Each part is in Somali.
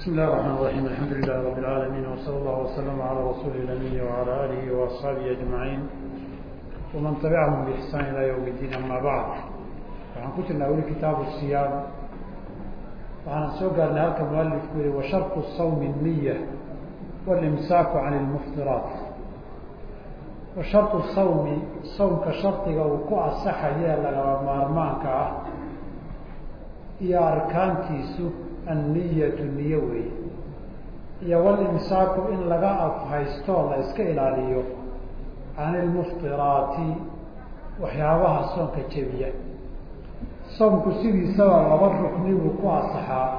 بسم الله الرحمن الرحيم الحمد لله رب العالمين وصلى الله وسلم على رسول الأمين وعلى آله وأصحابه أجمعين ومن تبعهم بإحسان إلى يوم الدين أما بعد waxaan ku jirnaa weli kitaabu siyaam waxaana soo gaarnay halka mualifku yihi washarطu sawmi الniya walimsaaku can اlmuftiraat washarطu sawmi sawmka shardiga uu ku asaxaye lagaba maarmaanka ah iyo arkaantiisu anniyatu niyo weeye iyo walimsaaku in laga afhaystoo la iska ilaaliyo. Can ilmuftiraati waxyaabaha soonka jebiya. Soomku sidiisaba laba rukni buu ku asaxaa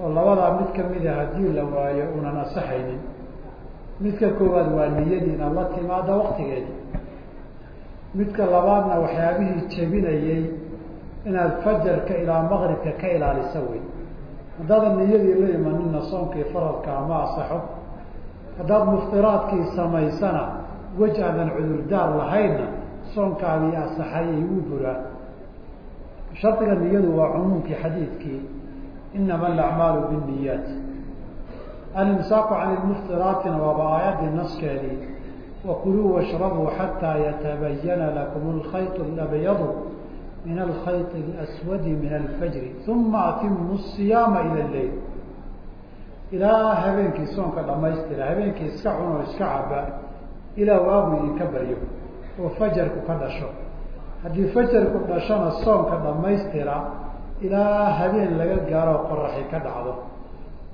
oo labadaa mid kamida haddii la waayo unan asaxaynin. Midka koowaad waa niyadii inaad la timaada waktigeedii midka labaadna waxyaabihii jebinayey inaad fajarka ilaa maqribka ka ilaalisa wey haddaadan niyadii la imanina soonkii faradka ama asaxo haddaad muftiraadkii samaysana wej aadan cudurdaar lahaynna soonkaagii asaxayay wuu buraa. Shardiga niyadu waa cumuumkii xadiidkii inama alacmaalu binniyaat. Alimsaaku can ilmuftiraatina waaba aayaddii naskeedii wakuluu washrabuu xataa yatabayana lakum alkhayط اlabyadu min alkhayط اlaswadi min alfajri uma atimu الsiyaama ila leyl ilaa habeenkii soonka dhamaystira habeenkii iska cunoo iska caba ilaa waagu idinka baryo oo fajarku ka dhasho haddii fajarku dhashona soonka dhamaystira ilaa habeen laga gaaro qoraxi ka dhacdo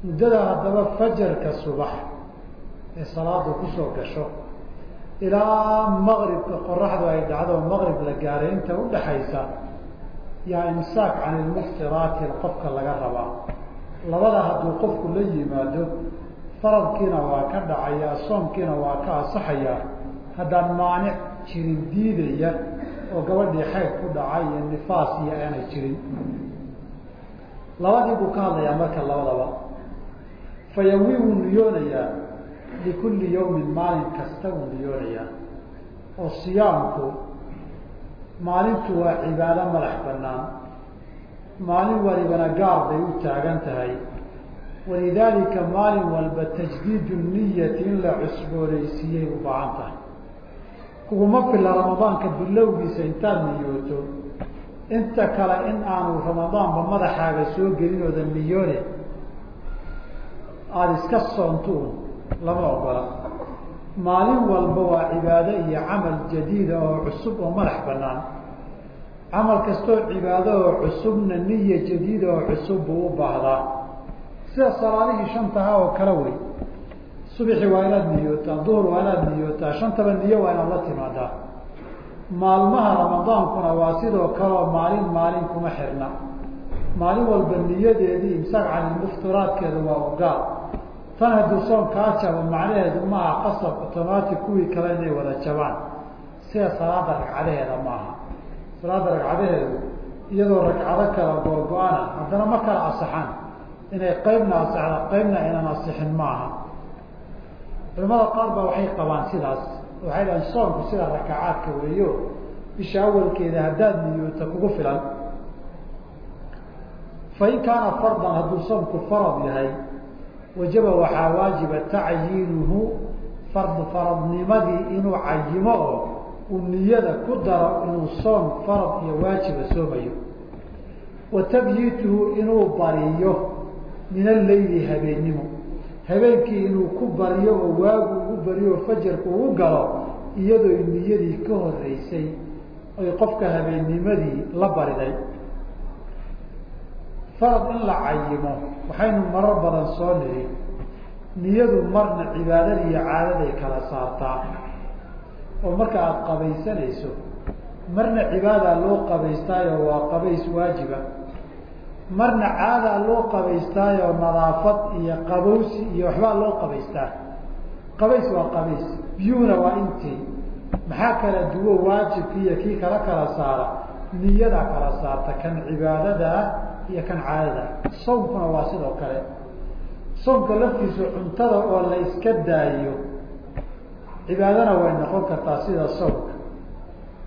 muddada haddaba fajarka subax ee salaadu kusoo gasho ilaa maqribka qoraxdu ay dhacdo maqrib la gaaray inta udhaxaysa yaa imsaak can ilmuftiraati qofka laga rabaa. Labada hadduu qofku la yimaado faradkiina waa ka dhacayaa soomkiina waa ka asaxayaa haddaan maanic jirin diidaya oo gabadhii xeyd ku dhacay iyo nifaas iyo aanay jirin. Labadii buu ka hadlayaa marka labadaba. Fayawi niyoonayaa likulli yawmin maalin kasta wuu niyoonayaa oo siyaamku maalintu waa cibaado madax banaan maalin walibana gaar bay u taagan tahay walidaalika maalin walba tajdiidu niyati in la cusboonaysiiyey u baahan tahay kuguma fila ramadaanka bilowgiisa intaad niyooto inta kale in aanu ramadaanba madaxaaga soo gelin ooda niyoone aada iska soontuun lama ogola. Maalin walba waa cibaado iyo camal jadiida oo cusub oo madax banaan camal kastoo cibaado oo cusubna niya jadiida oo cusub buu u baahdaa. Sida salaadihii shantaha oo kale wey subxi waa inaad niyootaa duhur waa inaad niyootaa shantaba niyo waa inaad la timaadaa. Maalmaha ramadaankuna waa sidoo kaleo maalin maalin kuma xirna. Maalin walba niyadeedii imsaak can ilmuftiraadkeeda waa ugaal tan hadduu soon kaa jabo macnaheedu maaha qasab automatic kuwii kale inay wada jabaan. Sida salaada ragcadaheeda maaha salaada ragcadaheedu iyadoo ragcado kala googo-ana haddana ma kala asaxaan inay qeybna asaxda qeybna aynan asixin maaha culamada qaar ba waxay qabaan sidaas. Waxay dhahan soonku sida rakacaadka weeyo bisha awalkeeda haddaad niyoota kugu filan. Fain kaana fardan hadduu soomku farad yahay wajaba waxaa waajiba tacyiinuhu fardu faradnimadii inuu cayimo oo uu niyada ku daro inuu soom farad iyo waajiba soomayo. Wa tabyiituhu inuu bariyo min alleyli habeennimo habeenkii inuu ku baryo oo waagu ugu baryo oo fajarku ugu galo iyadoo niyadii ka horeysay oy qofka habeennimadii la bariday farad in la cayimo waxaynu marar badan soo niri niyadu marna cibaadada iyo caadaday kala saartaa. Oo marka aada qabaysanayso marna cibaadaa loo qabaystaayo waa qabays waajiba. Marna caadaa loo qabaystaayo nadaafad iyo qabowsi iyo waxbaa loo qabaystaa. Qabays waa qabays biyuhuna waa intii. Maxaa kala duwo waajibkii iyo kii kala kala saara niyadaa kala saarta kan cibaadadaa iyo kan caadada sawmkuna waa sidoo kale. Soomka laftiisu cuntada oo la iska daayo cibaadana way noqon kartaa sida sawmka.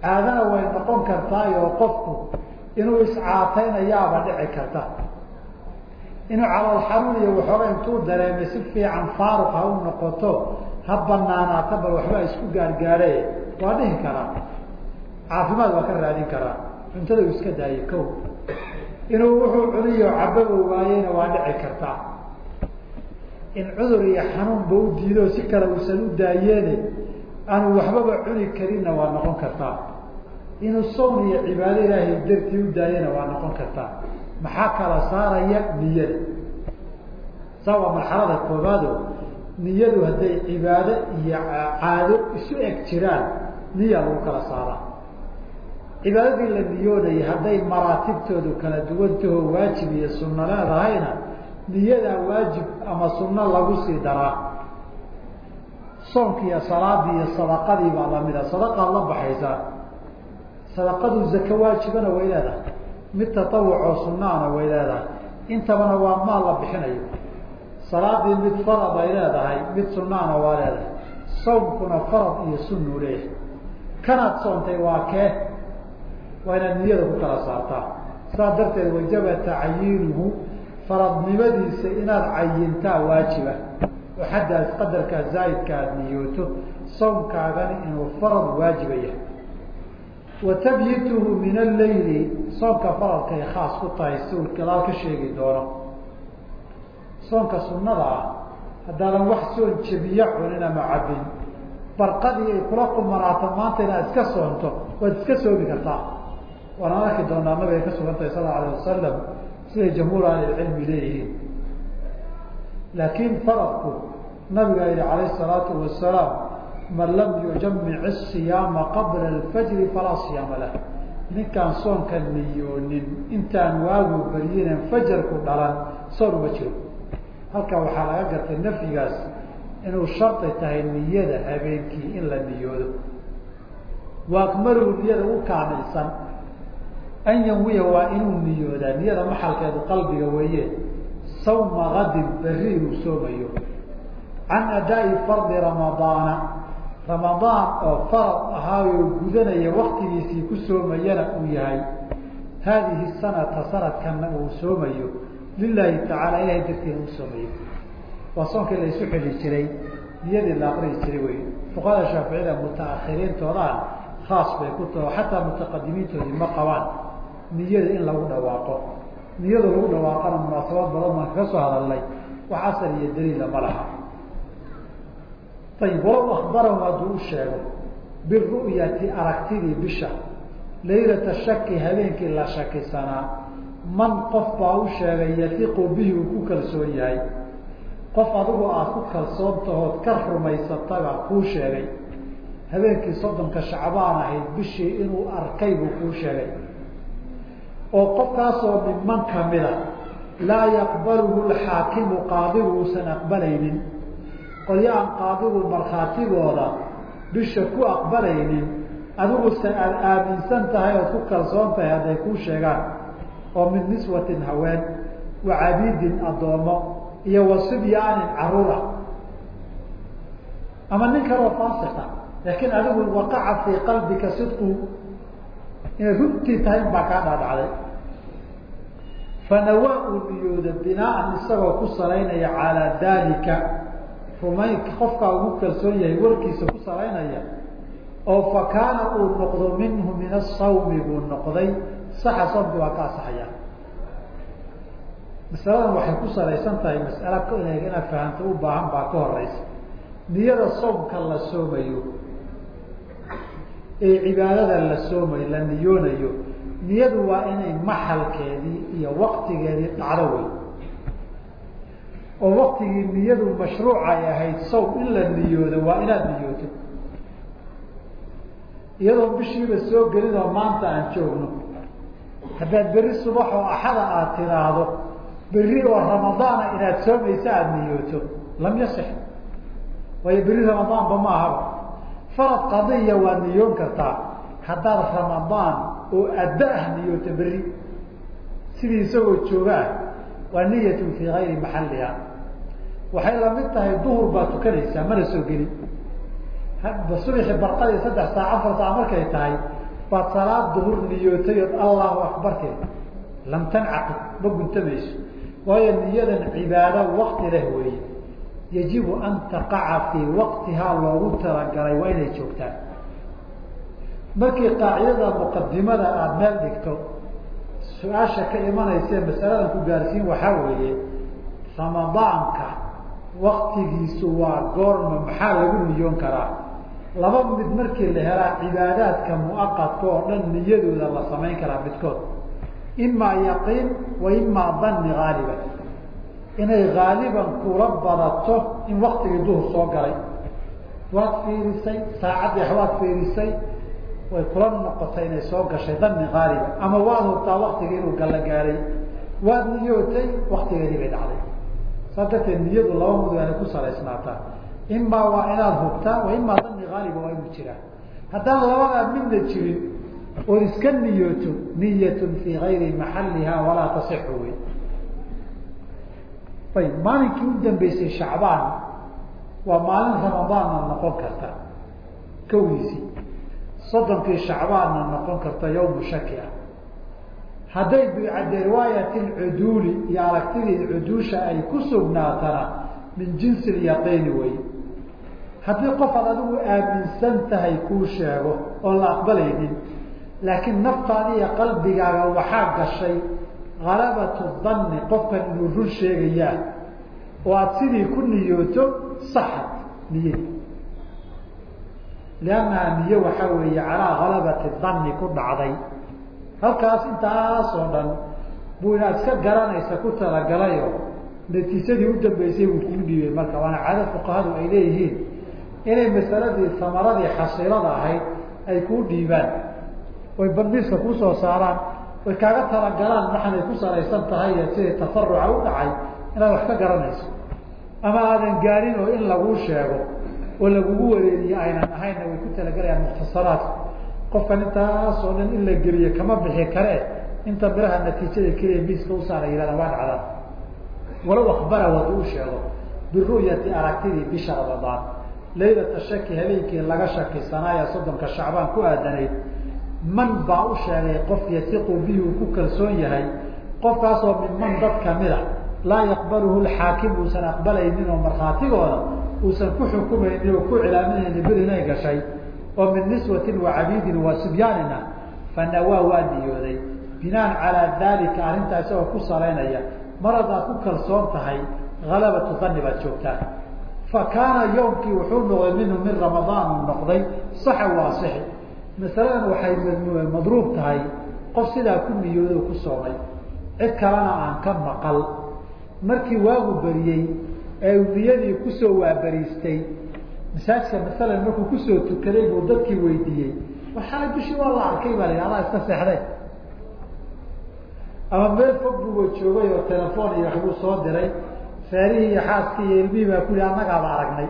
Caadana way noqon kartaayoo qofku inuu iscaataynayaaba dhici karta. Inuu calool xanuun iyo waxooga intuu dareemay si fiican faaruq ha u noqoto ha banaanaata bal waxbaa isku gaargaare. Waa dhihi karaa. Caafimaad waa ka raadin karaa cuntada uu iska daaye ko inuu wuxuu cuniyo cababa waayeyna waa dhici kartaa. In cudur iyo xanuunba u diido si kale uusan u daayeene aanu waxbaba cuni karinna waa noqon kartaa. Inuu sown iyo cibaado ilaahay dartii u daayana waa noqon kartaa. Maxaa kala saaraya niyada saa waa marxalada koobaado niyadu hadday cibaado iyo caado isu eg jiraan niya lagu kala saaraa cibaadadii la niyoonayay hadday maraatibtoodu kala duwantaho waajib iyo sunno leedahayna niyadaa waajib ama sunno lagu sii daraa. Soonki iyo salaadii iyo sadaqadii baa lamida sadaqaad la baxaysaa. Sadaqadu zako waajibana way leedahay. Mid tatawucoo sunnaana way leedahay. Intabana waa maal la bixinayo. Salaadii mid farad ay leedahay mid sunnaana waa leedahay. Sawmkuna farad iyo sunnu leeyahay. Kanaad soontay waa kee waa inaad niyada ku kala saartaa. Saas darteed wajaba tacyiinuhu faradnimadiisa inaad cayintaa waajiba. Oo xaddaas qadarkaa zaa'idka aada niyooto sawmkaagani inuu farad waajiba yahay. Wa tabyituhu min alleyli soonka faradkay khaas ku tahay si uu gadaal ka sheegi doono. Soonka sunnada ah haddaadan wax soon jebiyo cunin ama cabbin barqadii ay kula qumanaato maanta inaad iska soonto waad iska soomi kartaa waanaan arki doonaa nabiga ka sugan tahay sal alayh wasalam siday jamhuur ahlilcilmi leeyihiin. Laakiin faradku nabigaa yihi calayh salaatu wasalaam man lam yujamic asiyaama qabla alfajri falaa siyaama lah. Ninkaan soonka niyoonin intaan waagu baryinen fajarku dhalan soon uma jiro. Halkaa waxaa laga gartay nafyigaas inuu shardi tahay niyada habeenkii in la niyoodo. Wa akmaluhu niyada u kaamilsan an yanwiya waa inuu niyoodaa niyada maxalkeedu qalbiga weeye sawma gadin berri inuu soomayo can adaa'i fardi ramadaana ramadaan oo farad ahaayoo gudanaya waktigiisii ku soomayana uu yahay haadihi sanata sanadkanna uu soomayo lilaahi tacaala ilahay dartiina uu soomayo waa soonkii la isu xili jiray niyadii la aqriyi jiray wey fuqahada shaaficida mutaakhiriintoodaan khaas bay ku taho xataa mutaqadimiintoodii ma qabaan niyada in lagu dhawaaqo niyada lagu dhawaaqana munaasabad badan baan kaga soo hadalnay. Wax asal iyo daliila ma laha. Ayib walow akbarahu hadduu u sheego biru'yati aragtidii bisha laylata shaki habeenkii la shakisanaa man qof baa u sheegay yatiqu bihi uu ku kalsoon yahay. Qof adigu aada ku kalsoon tahood ka rumaysataga kuu sheegay. Habeenkii soddonka shacbaan ahayd bishii inuu arkay buu kuu sheegay oo qofkaasoo niman kamida laa yaqbaluhu lxaakimu qaadigu uusan aqbalaynin. Qolyo aan qaadigu markhaatigooda bisha ku aqbalaynin adiguse aada aaminsan tahay ood ku kalsoon tahay hadday kuu sheegaan oo min niswatin haween wa cabiidin addoommo iyo wa sibyaanin caruura. Ama nin kaloo faasika laakiin adigu waqaca fii qalbika sidqu inay runtii tahay in baa kaa dhaadhacday. Fanawaa uu niyooda binaaan isagoo ku salaynaya calaa daalika. Rumaynka qofkaa ugu kalsoon yahay warkiisa ku salaynaya oo fa kaana uu noqdo minhu min asawmi buu noqday. Saxa soomkii waa ka asaxaya masaladan waxay ku salaysan tahay masala inaad fahamto u baahan baa ka horeysa niyada soomka la soomayo ee cibaadada la soomayo la niyoonayo niyadu waa inay maxalkeedii iyo waktigeedii dhacdo wey oo waktigii niyadu mashruucay ahayd sawm in la niyoodo waa inaad niyooto iyadoo bishiiba soo gelin oo maanta aan joogno haddaad berri subax oo axada aada tiraahdo berri oo ramadaana inaad soomaysa aada niyooto lam yasix. Waayo berri ramadaanba ma ahaba farad qadiya waad niyoon kartaa haddaad ramadaan oo addo ah niyooto berri sidii isagoo joogaah waa niyatun fii gayri maxalliha. Waxay la mid tahay duhur baad tukanaysaa mana soo gelin. Subixi barqadii saddex saac afar saac markay tahay baad salaad duhur niyootay ood allahu akbarteed lam tancaqid ma guntamayso. Waayo niyadan cibaado wakti leh weeye yajibu an taqaca fii waqtihaa loogu talagalay waa inay joogtaan markii qaacidada muqadimada aada meel dhigto su'aasha ka imanaysae masaladan ku gaarsiin waxaa weeye ramadaanka waktigiisu waa goorma maxaa lagu niyoon karaa laba mid markii la helaa cibaadaadka muaqadka oo dhan niyadooda la samayn karaa midkood imaa yaqiin wa imaa danni haaliban inay haaliban kula badato in waktigii duhur soo galay. Waad fiirisay saacaddii waad fiirisay way kula noqotay inay soo gashay danni haaliban ama waad hubtaa waktigii inuu galla gaaray. Waad niyootay waktigeedii bay dhacday. Saas darteed niyadu laba mud aanay ku salaysnaataa. Imaa waa inaad hubtaa wa imaa danni haaliba waa inuu jiraa. Haddaan labadaa midna jirin ood iska niyooto niyatun fii gayri maxalliha walaa tasixu wey ayb maalinkii u dambeysay shacbaan waa maalin ramadaanna noqon karta kowdiisii soddonkii shacbaanna noqon karta yawmu shaki ah hadday bicade riwaayati lcuduuli iyo aragtidii cuduusha ay ku sugnaatana min jinsi lyaqiini wey haddii qof aad adigu aaminsan tahay kuu sheego oon la aqbalaynin laakiin naftaada iyo qalbigaaga waxaa gashay halabatu danni qofkan inuu run sheegayaa oo aada sidii ku niyooto saxad niyadi liannaha niyo waxaa weeye calaa halabati danni ku dhacday. Halkaas intaasoo dhan buu inaad iska garanaysa ku talagalayo natiijadii u dambeysay buu kuu dhiibay marka waana caado fuqahadu ay leeyihiin inay masaladii samaradii xasiilada ahayd ay kuu dhiibaan oy badmiiska ku soo saaraan oy kaaga talagalaan waxan ay ku salaysan tahay iyo sidai tafaruca u dhacay inaad wax ka garanayso. Ama aadan gaarin oo in laguu sheego oo lagugu wareeriye aynan ahaynna way ku talagalayaan mukhtasaraadka. Qofkan intaasoo dhan in la geliye kama bixi kare inta biraha natiijada keliya miiska usaara yihahda waa dhacdaan walow akbara wadu u sheego. Biru'yati aragtidii bisha ramadaan. Laylata shaki habeenkii laga shakisanaayo soddonka shacbaan ku aadanayd man baa u sheegay qof yasiqu bihi uu ku kalsoon yahay qofkaasoo min man dad kamida laa yaqbaluhu lxaakim uusan aqbalaynin oo markhaatigooda uusan ku xukumaynin oo ku cilaaminayni bil inay gashay oo min niswatin wa cabiidin wa sibyaanina fanawaa waa niyooday. Binaan calaa dalika arrintaa isagoo ku salaynaya mar haddaad ku kalsoon tahay halabatu danni baad joogtaa. Fa kaana yowmkii wuxuu noqday minhu min ramadaanu noqday saxa waasixi masaladan waxay madruub tahay qof sidaa ku niyoodo ku soomay cid kalena aan ka maqal. Markii waagu beriyey ee uu niyadii ku soo waaberiistay masaajka masalan markuu ku soo tukaday buu dadkii weydiiyey. War xalay bishii waa la arkay baa la adaa iska seexday. Ama meel fog buuba joogay oo telefoon iyo waxbuu soo diray. Feerihii iyo xaaskii iyo ilmihii baa ku yihi annagaaba aragnay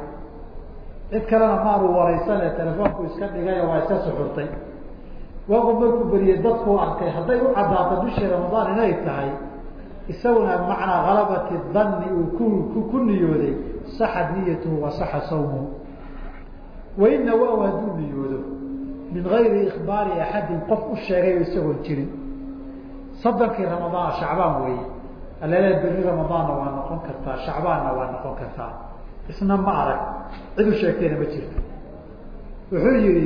cid kalena maanu waraysane telefoonku iska dhigayo waa iska suxurtay waagu markuu beriyey dadkuu arkay hadday u caddaato bishii ramadaan inay tahay isaguna macnaa halabati danni uu ku ku niyooday saxa niyatuhu wa saxa sawmuhu waina waaw hadduu niyoodo min gayri ikbaari axadin qof u sheegay isagoon jirin. Soddonkii ramadaan shacbaan weeye alele beri ramadaanna waa noqon kartaa shacbaanna waa noqon kartaa isna ma arag. Cid u sheegtayna ma jirto. Wuxuu yihi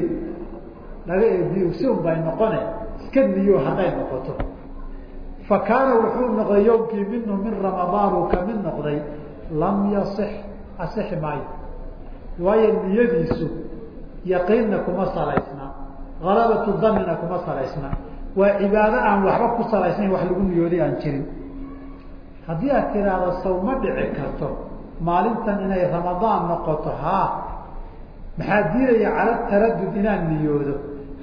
laga eebiyo si un bay noqone iska niyo hadday noqoto. Fa kaana wuxuu noqday yowmkii minhu min ramadaan uu ka mid noqday lam yasix asixi maayo. Waayo niyadiisu yaqiinna kuma salaysna halabatu danina kuma salaysna. Waa cibaado aan waxba ku salaysnayn wax lagu niyooday aan jirin. Haddii aad tiraahdo saw ma dhici karto maalintan inay ramadaan noqoto haa maxaa diidaya cala taradud inaan niyoodo?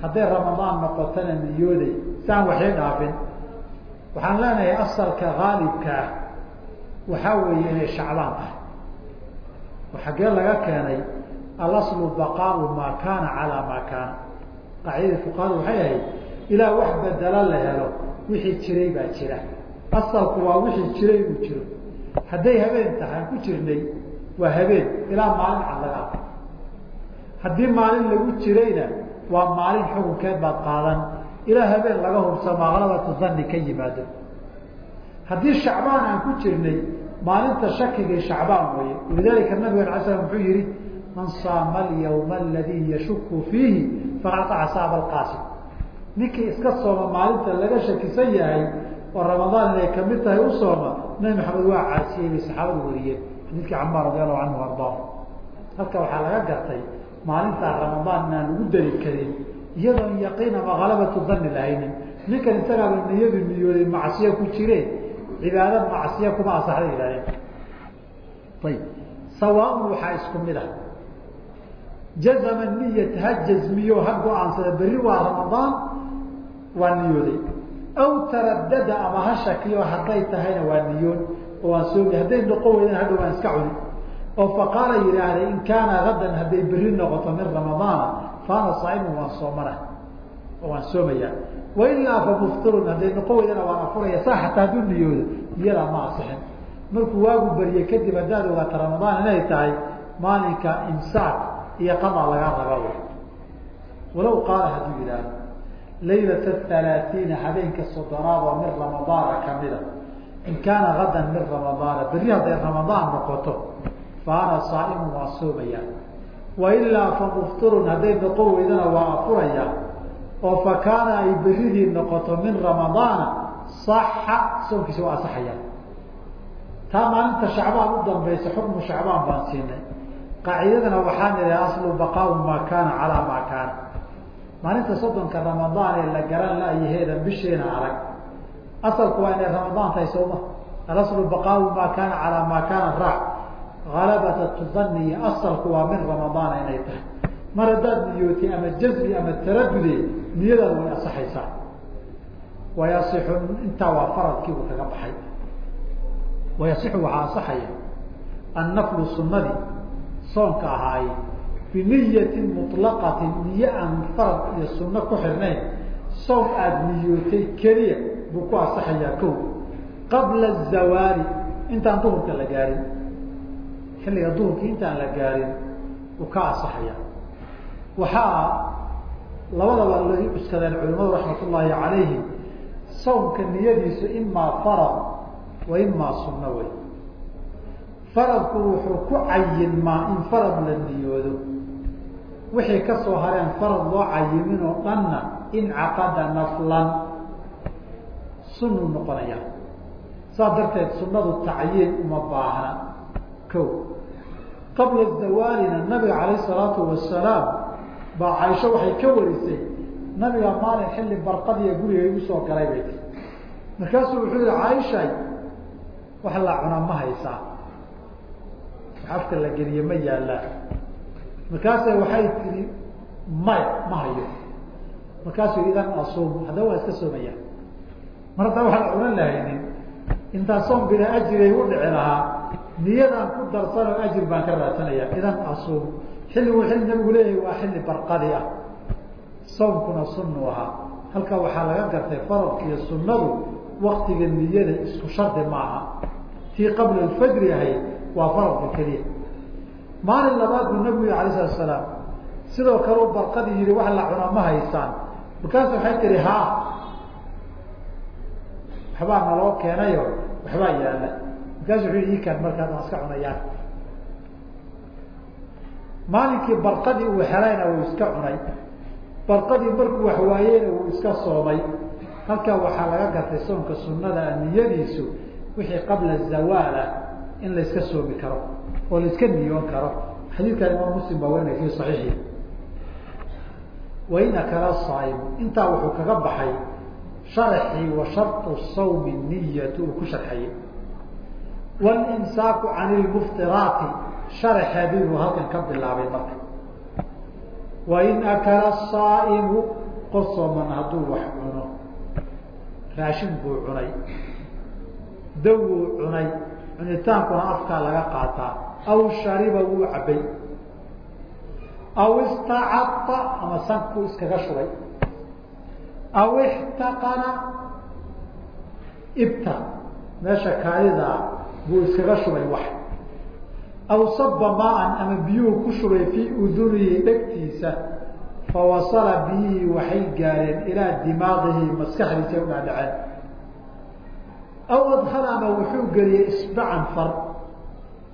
Hadday ramadaan noqotona niyooday si aan dhaafin. Waxaan leenahay asalka haalibka ah waxaa weeye inay shacbaan tahay. Oo xaggee laga keenay alaslu baqaau maa kaana calaa maa kaana. Qaacidadii fuqahadu waxay ahayd ilaa wax bedelo la helo wixii jiray baa jira. Asalku waa wixii jiray inuu jiro hadday habeen tahay ku jirnay waa habeen. Ilaa maalin cad laga ado haddii maalin lagu jirayna waa maalin xukunkeed baad qaadan. Ilaa habeen laga hubsamaa halabatu danni ka yimaado. Haddii shacbaan aan ku jirnay maalinta shakigii shacbaan weeye. Walidalika nabigan ala slam muxuu yihi man saama alyawma aladii yashuku fiihi faqad qaca saaba alqaasim ninkii iska sooma maalinta laga shakisan yahay oo ramadaan inay ka mid tahay u sooma nabi maxamed waa caasiyey bay saxaabadu wariyeen xadiidkii camaar radi allahu canhu ardaa. Halka waxaa laga gartay maalintaa ramadaan inaan lagu dari karin iyadoon yaqiin ama halabatu dani lahaynin. Ninkan isagaaba niyadu niyooday macsiyo ku jireen cibaado macsiya kuma asaxda yihahdeen ayib sawaaun waxaa isku mid ah. Jazama niyat ha jazmiyo ha go'aansada berri waa ramadaan waa niyooday aw taradada ama ha shakiyo hadday tahayna waa niyoon oo waan soomi hadday noqon weydaan hadha waan iska cuni. Oo faqaala yidhaahday in kaana hadan hadday berri noqoto min ramadaana faana saaimun waan soomana oo waan soomaya wailaa fa muftirun hadday noqon weydana waan afuraya saa xataa hadduu niyoodo niyadaa ma asixin. Markuu waagu beriye kadib haddaad ogaata ramadaan inay tahay maalinka imsaak iyo qadaa lagaa raba walow qaala hadduu yidhaahdo laylata halaatiina habeenka soddonaad oo min ramadaana kamida in kaana hadan min ramadaana berri hadday ramadaan noqoto fa ana saaimun waa soomaya wailaa fa muftirun hadday noqon weydana waa afuraya. Oo fa kaana ay beridii noqoto min ramadaana saxa soonkiisa waa asaxaya taa maalinta shacbaan u dambaysa xukmu shacbaan baan siinay. Qaacidadana waxaa nidhi aslu baqaau maa kaana calaa maa kaana maalinta soddonka ramadaan ee la garan la-yaheeda bisheena arag. Asalku waa inay ramadaan tahay sooma alaslu baqaau maa kaana calaa maa kaana raac. Halabata tudaniya asalku waa min ramadaana inay tahay. Mar haddaad niyootay ama jazbi ama taradude niyadaada way asaxaysaa. Wayasixu intaa waa faradkiibuu kaga baxay. Wayasixu waxaa asaxaya. Annaflu sunadii soonka ahaay biniyatin muطlaqatin niyo aan farad iyo sunno ku xirnayn. Soon aada niyootay keliya buu ku asaxayaa kow. Qabla zawaali intaan duhurka la gaarin. Xilliga duhurkii intaan la gaarin uu ka asaxaya waxaa labadaba lagi cuskadeen culimadu raxmat ullaahi calayhim sownka niyadiisu imaa farad wa imaa sunno wey. Faradku wuxuu ku cayinmaa in farad la niyoodo wixii ka soo hareen farad loo cayimin oo dhanna incaqada naflan sunuu noqonaya. Saas darteed sunnadu tacyiin uma baahna. Ko qabla zawaalina nabiga calayh salaatu wasalaam baa caaisho waxay ka warisay nabiga maalin xilli barqadiya guriga igu soo galay bay tii markaasuu wuxuu yihi caaishay wax la cunaa ma haysaa. Wax afka la geliye ma yaallaan markaasa waxay tihi maya ma hayo. Markaasuu idan asuum haddaba waa iska soomaya. Mar haddaa waxaan cunan lahaynin intaa soom bila ajiray u dhici lahaa niyadaan ku darsanoo ajir baan ka raadsanaya idan asuum xilligu xilli nabigu leeyahay waa xilli barqadi ah. Soomkuna sunnu ahaa. Halkaa waxaa laga gartay faradka iyo sunnadu waktiga niyada isku shardi maaha. Tii qabla alfajri ahayd waa faradka keliya maalin labaad buu nabigu yihi alay salatu salaam sidoo kaleu barqadii yihi wax la cunaa ma haysaan markaasu waxay tihi haa waxbaa naloo keenayo waxbaa yaalla markaasu wuxuu yihi ikaan markaas aan iska cunayaan. Maalinkii barqadii uu helayna wuu iska cunay. Barqadii markuu waxwaayeyna wuu iska soomay. Halkaa waxaa laga gartay soonka sunada niyadiisu wixii qabla zawaalah in la iska soomi karo oo la iska niyoon karo. Xadiidkan imaam muslim baa werinay fi saxiixi. Wain akala saaimu intaa wuxuu kaga baxay sharaxii wa sharطu sawmi niyatu uu ku sharxayey wاlimsaaku can lmuftiraati sharaxeedii buu halkan ka bilaabay marka. Wain akala saaimu qof sooman hadduu wax cuno. Raashin buu cunay. Dawuu cunay. Cunitaankuna afkaa laga qaataa aw shariba wuu cabay aw istacada ama sankuu iskaga shubay aw ixtaqana ibta meesha kaadidaa buu iskaga shubay wax aw saba maan ama biyuhu ku shubay fii udunihi dhegtiisa fawasala biyihii waxay gaareen ilaa dimaaqihi maskaxdiisa u dhaadhaceen aw adkala ama wuxuu geliyey isbacan far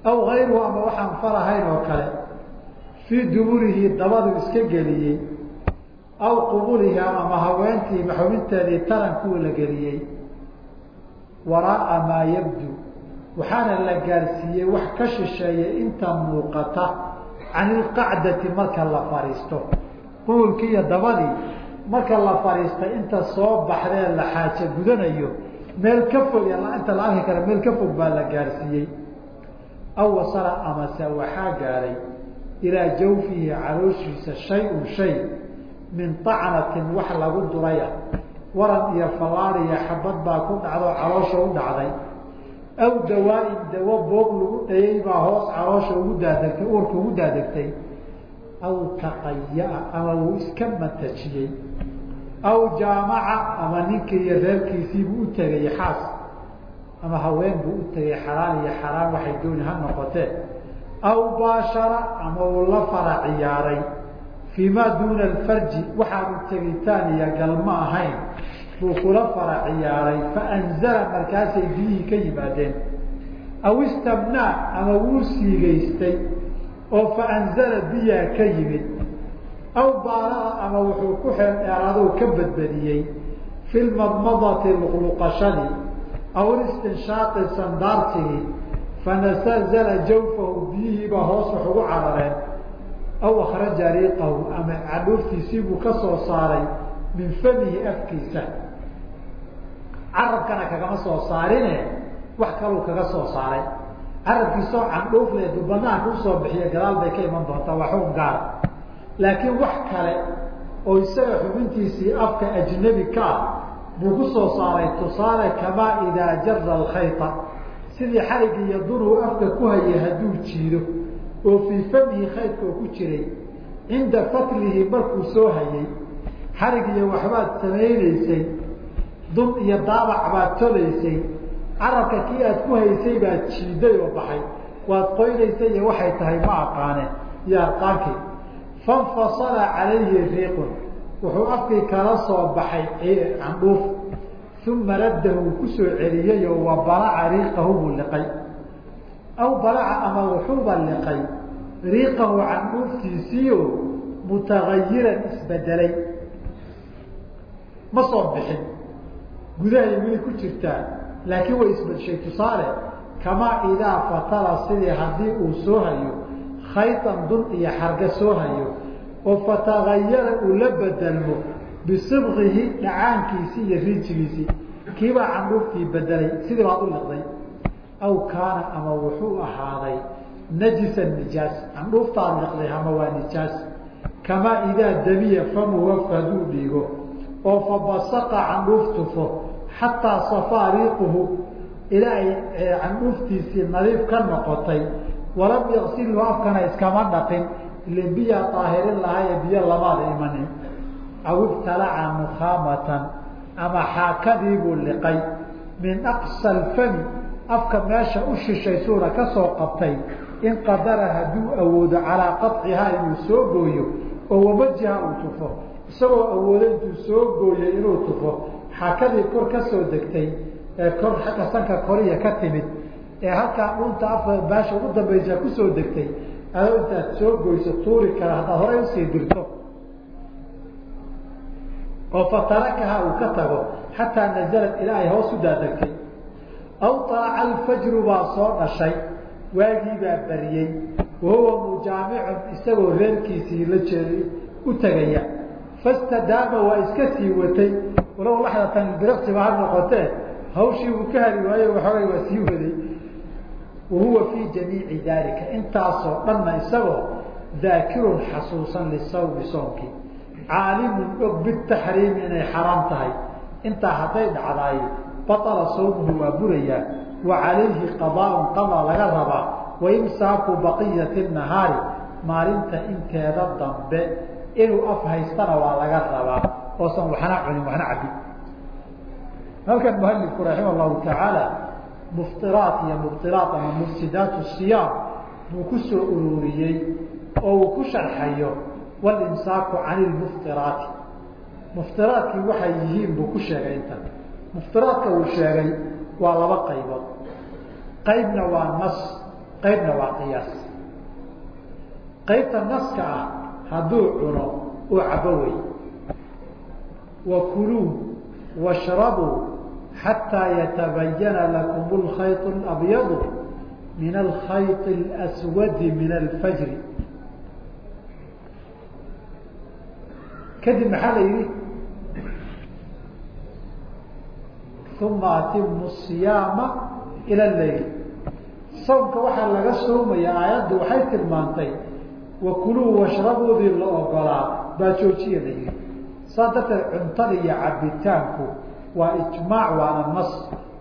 aw hayruhu ama waxaan far ahayn oo kale fii duburihi dabadu iska geliyey aw qubulihi ama haweentii maxubinteedii tarankuu la geliyey. Waraa'a maa yabdu waxaana la gaarsiiyey wax ka shisheeya inta muuqata can ilqacdati marka la fadhiisto qubulkii iyo dabadii marka la fadhiistay inta soo baxdee la xaajo gudanayo meel ka fog inta la arki kara meel ka fog baa la gaarsiiyey aw wasala amase waxaa gaaray ilaa jawfihi calooshiisa shay-un shay min acnatin wax lagu duraya waran iyo fallaariya xabad baa ku dhacdo caloosha u dhacday aw dawaa-in dawo boog lagu dhayay baa hoos caloosha ugu daadegtay uurka ugu daadegtay aw taqaya-a ama wuu iska mantajiyey aw jaamaca ama ninkii iyo reerkiisiibuu u tegay xaas ama haween buu u tegay xalaal iyo xaraam waxay dooni ha noqotee aw baashara ama uu la fara ciyaaray fii maa duuna alfarji waxaanu tegitaan iyo galma ahayn buu kula fara ciyaaray faanzala markaasay biyihii ka yimaadeen. Aw istamnaa ama wuu siigaystay oo faanzala biyaa ka yimid. Aw baalaha ama wuxuu ku xeel dheeraadou ka badbadiyey fi lmadmadati luqluqashadii aw listinshaaqi sandaarsigii fanasazala jawfahu biyihiibaa hoos wax ugu carareen aw akhraja riiqahu ama cadhuuftiisiibuu ka soo saaray min famihi afkiisa carabkana kagama soo saarine wax kaluu kaga soo saaray carabkiisoo candhuufle du banaanka u soo bixiya gadaal bay ka iman doontaa waa xukun gaara laakiin wax kale oo isaga xubintiisii afka ajnabi ka ah buu ku soo saaray tusaale kamaa idaa jara alkhayta sidii xarigii iyo dunuu afka ku hayay hadduu jiido oo fii famihi khaydka oo ku jiray cinda fatlihi markuu soo hayay xarig iyo waxbaad samaynaysay dun iyo daabac baad tolaysay carabka kii aad ku haysay baad jiiday oo baxay waad qoynaysay iyo waxay tahay ma aqaane iyo arqaankii fanfasala calayhi riiqun wuxuu afkii kala soo baxay candhuuf uma raddahu ku soo celiyey oo wa balaca riiqahu buu liqay. Aw balaca ama wuxuuba liqay riiqahu candhuuftiisiio mutagayiran isbedelay. Ma soo bixin gudahay weli ku jirtaa laakiin way isbedeshay tusaale kamaa idaa fatala sidii haddii uu soo hayo khaytan dun iyo xarga soo hayo oo fatagayara uu la bedelmo bisibqihi dhacaankiisii iyo riijigiisii kiibaa candhuuftii bedelay sidii baad u liqday. Aw kaana ama wuxuu ahaaday najisa nijaas. Candhuuftaad liqday ama waa nijaas. Kamaa idaa damiya famuhu afka hadduu dhiigo oo fabasaqa candhuuf tufo xataa safaa riiquhu ilaa ay candhuuftiisii nadiif ka noqotay. Walam yaksilhu afkana iskama dhaqin ile biyaa daahirin lahaa ee biyo lamaada imanin aw ibtalaca nukhaamatan ama xaakadii buu liqay. Min aqsa alfami afka meesha u shishaysuuna ka soo qabtay in qadara hadduu awoodo calaa qaطcihaa inuu soo gooyo oo wamajiha uu tufo. Isagoo awoodo intuu soo gooyay inuu tufo. Xaakadii kor ka soo degtay ee kor xagga sanka koriya ka timid ee halkaa dhunta afka meesha ugu dambaysa ku soo degtay adoo intaad soo goyso tuuri kara haddaad horay u sii dirto. oo fatarakaha uu ka tago xataa nazalad ilaa ay hoos u aw طalaca alfajru baa soo dhashay waagii baa bariyey wahuwa mujaamicun isagoo reerkiisii la jeed u tegaya. fastadaama waa iska sii watay. walow laxdatan biraqsiba ha noqotee hawshii uu ka hari waaye waxoogay waa sii waday wahuwa fii jamiici daalika intaasoo dhanna isagoo daakirun xasuusan lisawmi soomkii caalimun og bitaxriimi inay xaraam tahay intaa hadday dhacdaay baطala sawmuhu waa burayaa wa calayhi qadaaun qada laga rabaa wa imsaaku baqiyati nahaari maalinta inteeda dambe inuu af haystana waa laga rabaa oosan waxna cunin waxna cabin halkan mualifku raxima llahu tacaala muftiraat iyo mubtilaat ama mufsidaat siyaam buu ku soo ururiyey oo uu ku sharxayo walimsaaku can lmuftiraati muftiraadkii waxay yihiin buu ku sheegay inta. Muftiraadka uu sheegay waa laba qaybood. Qaybna waa nas qaybna waa qiyaas. Qaybta naska ah hadduu cuno uu cabo wey wa kuluu washrabuu xataa yatabayana lakum lkhayط اlabyadu min alkhayط اlswadi min alfajri kadib maxaa la yihi uma atimu الصiyaama ilى leyl soomka waxaa laga soomaya aayaddu waxay tilmaantay wakuluu washrabuudii la ogolaa baa joojiya la yihi saa darteed cuntada iyo cabitaanku waa ijmaac waana nas.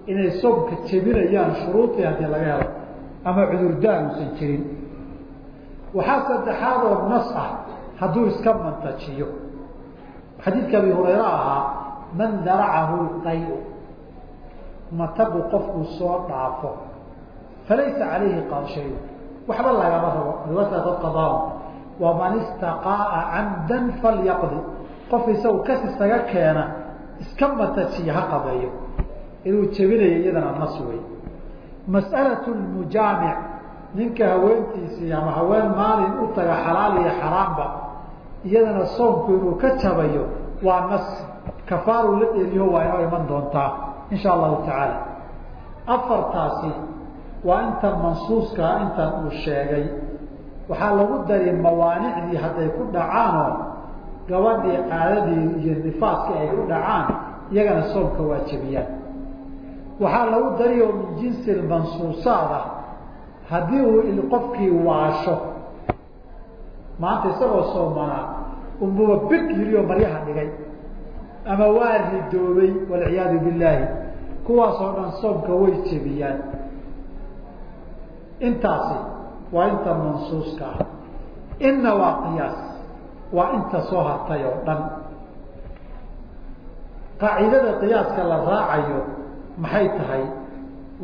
Inay soomka jebinayaan shuruudii haddii laga helo ama cudurdaar uusan jirin. Waxaa saddexaad oo nas ah hadduu iska mantajiyo. Xadiidka abi hurayra ahaa man daracahu lqayu matagu qofkuu soo dhaafo. Falaysa calayhi shay. Waxba lagama rabo qadaa waman istaqaa'a camdan falyaqdi. Qof isagu kas isaga keena iska matajiya ha qabeeyo inuu jebinayo iyadana nas wey mas'alatu lmujaamic ninka haweentiisii ama haween maalin u taga xalaal iyo xaraamba iyadana soomku inuu ka jabayo waa nas. Kafaaru la dheriyo waa inoo iman doontaa insha allahu tacaala. Afartaasi waa inta mansuuskaa intan uu sheegay. Waxaa lagu dari mawaanicdii hadday ku dhacaanoo gabadhii caadadii iyo nifaaskii ay ku dhacaan iyagana soomka waa jebiyaan. Waxaa lagu dari oo min jinsi mansuusaad ah. Haddii uu qofkii waasho maanta isagoo soomanaa umuba big yiri oo maryaha dhigay ama waa ridoobay walciyaadu billaahi kuwaasoo dhan soomka way jebiyaan. Intaasi waa inta mansuuska ah. Inna waa qiyaas waa inta soo hartay oo dhan. Qaacidada qiyaaska la raacayo maxay tahay?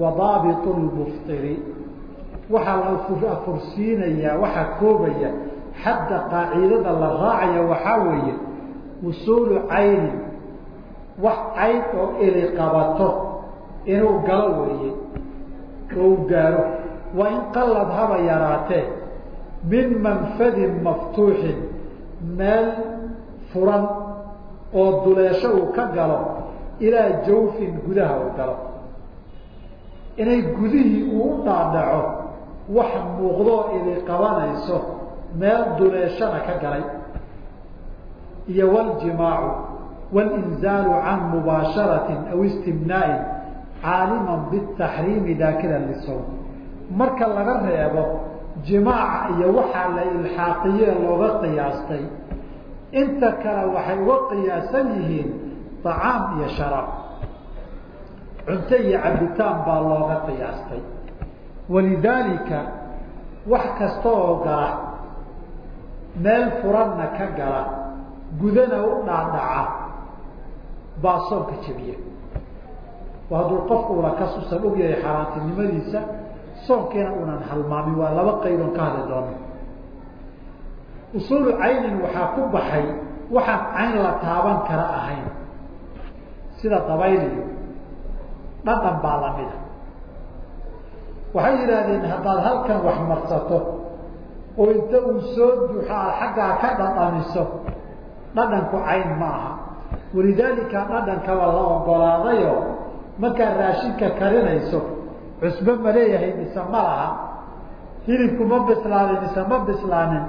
Wadaabitu lmuftiri waxaa la afursiinayaa waxaa koobaya. Xadda qaacidada la raacaya waxaa weeye wusuulu caynin wax cayn oo ili qabato inuu galo weeye oo u gaaro. Wa in qallad haba yaraatee min manfadin maftuuxin meel furan oo duleesho uu ka galo ilaa jawfin gudaha uu galo. Inay gudihii uu dhaadhaco wax muuqdoo ili qabanayso meel duleeshana ka galay. Iyo waljimaacu walinzaalu can mubaasharatin aw istimnaa'in caaliman bitaxriimi daakiran lisawm. Marka laga reebo jimaaca iyo waxaa la ilxaaqiye looga qiyaastay. Inta kale waxay uga qiyaasan yihiin طacaam iyo sharaab cunto iyo cabitaan baa looga qiyaastay. Walidaalika wax kasta oo gala meel furanna ka gala gudana u dhaadhaca baa soomka jebiya. Hadduu qofku una kasusan og yahay xaaraantinimadiisa soonkiina unan halmaamin waa laba qaydoon ka hadli doono usuulu caynin waxaa ku baxay waxaan cayn la taaban kara ahayn. Sida dabayliyo dhadhan baa lamida waxay yidhaahdeen haddaad halkan wax marsato oo inta uu soo duuxo aad xaggaa ka dhadhamiso dhadhanku cayn ma aha. Walidaalika dhadhankaba la ogolaadayo markaad raashinka karinayso cusbe ma leeyahay mise ma laha. Hilibku ma bislaaday mise ma bislaanin.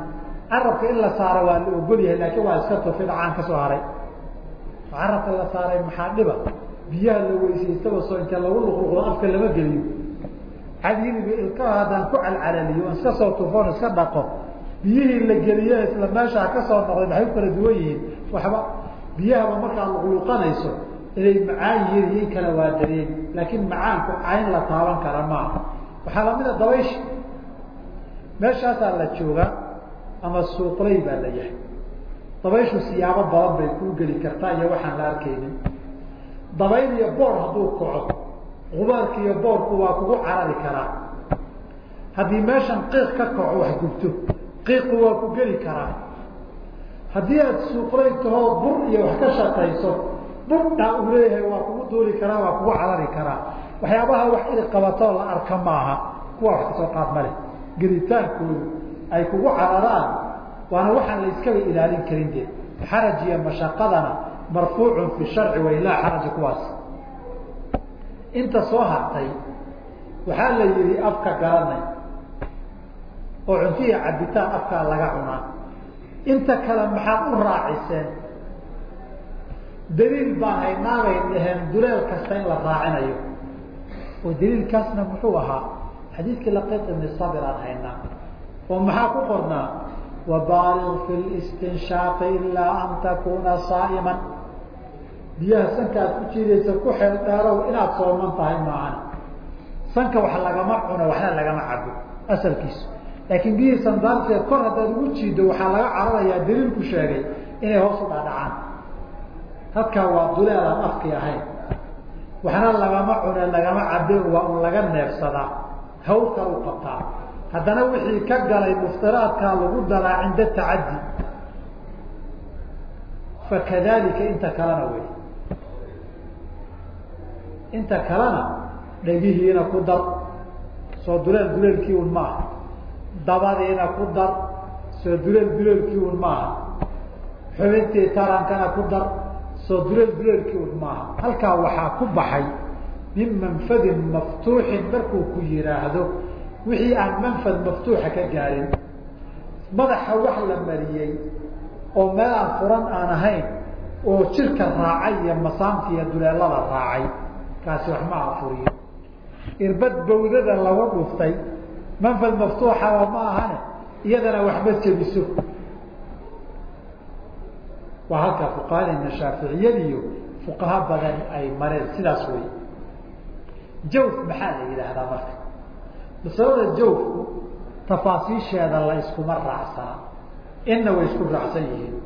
Carabka in la saaro waa la ogol yahay laakiin waa iska tufid caan ka soo haray. Carabka la saaray maxaa dhiba? Biyaha la weysaystaba soo inta lagu luqluqdo afka lama geliyo. Cad hilibi ilkaha haddaan ku calcalaliyo iska soo tufoon iska dhaqo. Biyihii la geliyo isla meeshaa ka soo noqday maxay u kala duwan yihiin? Waxba. Biyahaba markaad luqluqanayso inay macaan yihiin iyo in kale waa dareen laakiin macaanku cayn la taaban kara maaha waxaa la mid a dabayshi meeshaasaa la joogaa ama suuqlay baa la yahay. Dabayshu siyaabo badan bay kuu geli kartaa iyo waxaan la arkaynin. Dabayl iyo boor hadduu kaco gubaarka iyo boorku waa kugu carari karaa. Haddii meeshan qiiq ka kaco wax gubto qiiqu waa ku geli karaa. Haddii aada suuqlay tahoo bur iyo wax ka shaqayso burdhaa uu leeyahay waa kugu duuli karaa waa kugu carari karaa. Waxyaabaha wax qabatoo la arka maaha kuwa wax ka soo qaad ma leh. Gelitaankoodu ay kugu cararaan waana waxaan la iskaba ilaalin karin dee. Xaraj iyo mashaqadana marfuucun fi sharci laa xaraja kuwaas. Inta soo hartay waxaa la yihi afka garanay oo cuntiya cabitaan afkaa laga cunaa. Inta kale maxaad u raaciseen daliil baan haynaabay dhaheen duleel kasta in la raacinayo. Oo daliilkaasna muxuu ahaa xadiidkii laqiiq ibni sabir aan haynaa oo maxaa ku qornaa? Wabaaliq fi listinshaaqi ilaa an takuna saa'iman. Biyaha sanka aad ku jiidaysa ku xeel dheerow inaad sooman tahay maahan. Sanka wax lagama cuno waxna lagama cabo asalkiisu. Laakiin biyihii sandaarteed kor haddaad ugu jiiddo waxaa laga cararayaa daliilku sheegay inay hoos u dhadhacaan halkaa waa duleelaan afki ahayn. Waxna lagama cune lagama cabe waa un laga neefsadaa hawl kal u qabtaa haddana wixii ka galay muftiraadkaa lagu daraa cinda tacaddi. Fakadalika inta kalena wey. Inta kalena dhegihiina ku dar. Soo duleel duleelkii un maaha dabadiina ku dar. Soo duleel duleelkii un maaha xubintii tarankana ku dar soo duleel duleelkii un maaha. Halkaa waxaa ku baxay min manfadin maftuuxin markuu ku yihaahdo wixii aan manfad maftuuxa ka gaarin. Madaxa wax la mariyey oo meel aan furan aan ahayn oo jirka raacay iyo masaamta iyo duleelada raacay. Kaasi wax ma afuriyo. Irbad bawdada lagu dhuftay manfad maftuuxaba ma ahane iyadana waxma jebiso waa halkaa fuqahadena shaaficiyadiiyo fuqaha badan ay mareen. Sidaas wey jawf maxaa la yidhaahdaa marka? Masalada jawfku tafaasiisheeda la iskuma raacsana inna way isku raacsan yihiin.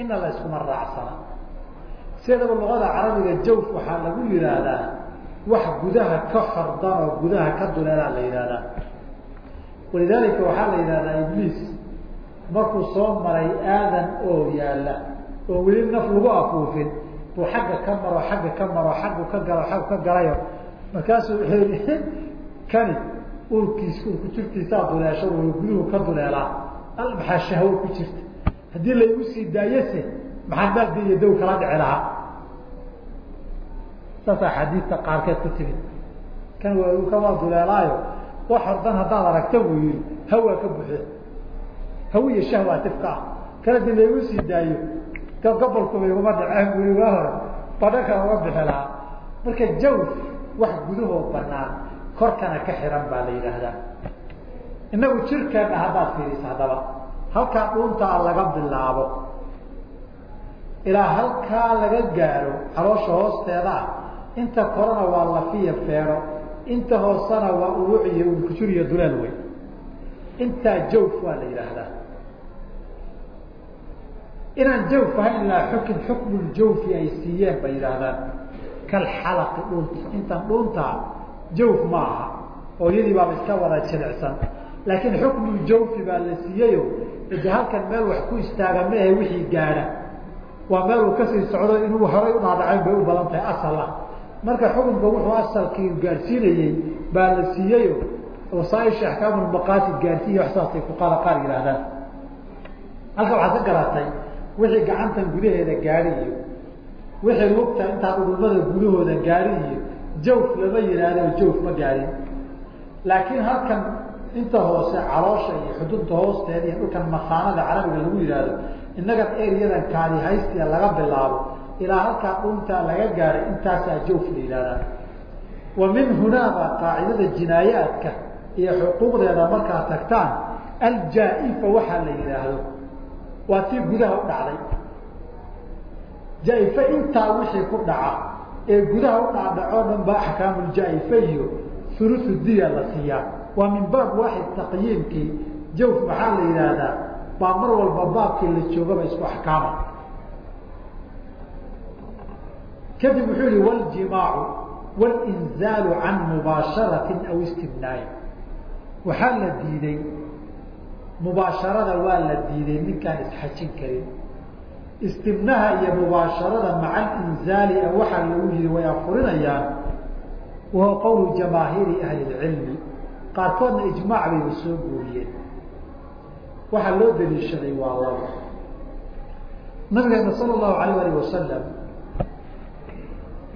Inna la iskuma raacsana sideedaba luqada carabiga jawf waxaa lagu yidhaahdaa wax gudaha ka xordan oo gudaha ka duleelaa la yidhahdaa walidaalika waxaa la yidhahdaa ibliis markuu soo maray aadan oo yaalla oo weli naf lagu afuufin buu xagga ka maro xagga ka maro xaggu ka galo xaggu ka galayo. Markaasuu yihi kani urkiis urku jirtiisaa duleesho guduhu ka duleelaa. Maxaa shahwo ku jirta? Haddii laygu sii daayose maxaa maadi iyo dow kala dhici lahaa? Saasaa xadiidta qaarkeed ku timid. Kan waa duleelaayo wax hordan haddaad aragta buu yihi hawaa ka buxe hawi iyo shahwa tifka. Ah kan laygu sii daayo gobolkuba iguma dhaceen waa hore badhaka uga bixi lahaa marka jawf wax gudahoo banaan korkana ka xiran baa la yidhaahdaa. Inagu jirkeena haddaad fiiriso haddaba halkaa dhuuntaa laga bilaabo. Ilaa halkaa laga gaaro caloosha hoosteeda ah inta korena waa lafiya feero inta hoosena waa uruc iyo duleel wey intaa jawf waa la yidhaahdaa inaan jawf ahayn ilaa xukin xukmuljawfi ay siiyeen bay yidhaahdaan. Kalxalaqi dhuunta intan dhuuntaa jawf ma aha oo iyadii baaba iska wada jilicsan. Laakiin xukmuljawfi baa la siiyeyo. De halkan meel wax ku istaaga maahe wixii gaadha. Waa meel uu ka sii socdo inuu horay u dhaadhacayn bay u badan tahay asal ah marka xukunka wuxuu asalkii gaadhsiinayey baa la siiyeyo. Wasaaisha axkaamulmaqaasid gaadhsiiya wax saasay fuqaada qaar yidhahdaan halka waxaad ka garatay wixii gacantan gudaheeda gaadhi iyo wixii lugta intaa udhumada gudahooda gaadhi iyo jawf lama yidhaahdo jawf ma gaadhin laakiin halkan inta hoose caloosha iyo xudunta hoosteeda iyo dhulkan makaanada carabiga lagu yidhaahdo innaga eryadan kaadi haystiya laga bilaabo ilaa halkaa dhuntaa laga gaaray intaasaa jawf la yidhahdaa wa min hunaaba qaacidada jinaayaadka iyo xuquuqdeeda markaad tagtaan aljaa-ifa waxaa la yidhaahdo waa tii gudaha u dhacday. Jaa-ife intaa wixii ku dhaca ee gudaha u dhacdhacoo dhan ba axkaamuljaaife iyo hulusu diya la siiyaa. Waa min baab waaxid taqyiimkii. Jawf maxaa la yidhaahdaa baa mar walba baabkii la joogaba isku axkaama kadib wuxuu yihi waljimaacu walinzaalu can mubaasharatin aw istibnaayin waxaa la diiday mubaasharada waa la diiday ninkaan isxajin karin. Istibnaha iyo mubaasharada maca alinzaali a waxaa lagu yihi way afurinayaan wahuwa qowlu jamaahiiri ahli lcilmi qaarkoodna ijmaac bayba soo guuriyeen. Waxaa loo daliishaday waa laba. Nabigeena sala allahu alayh alih wasalam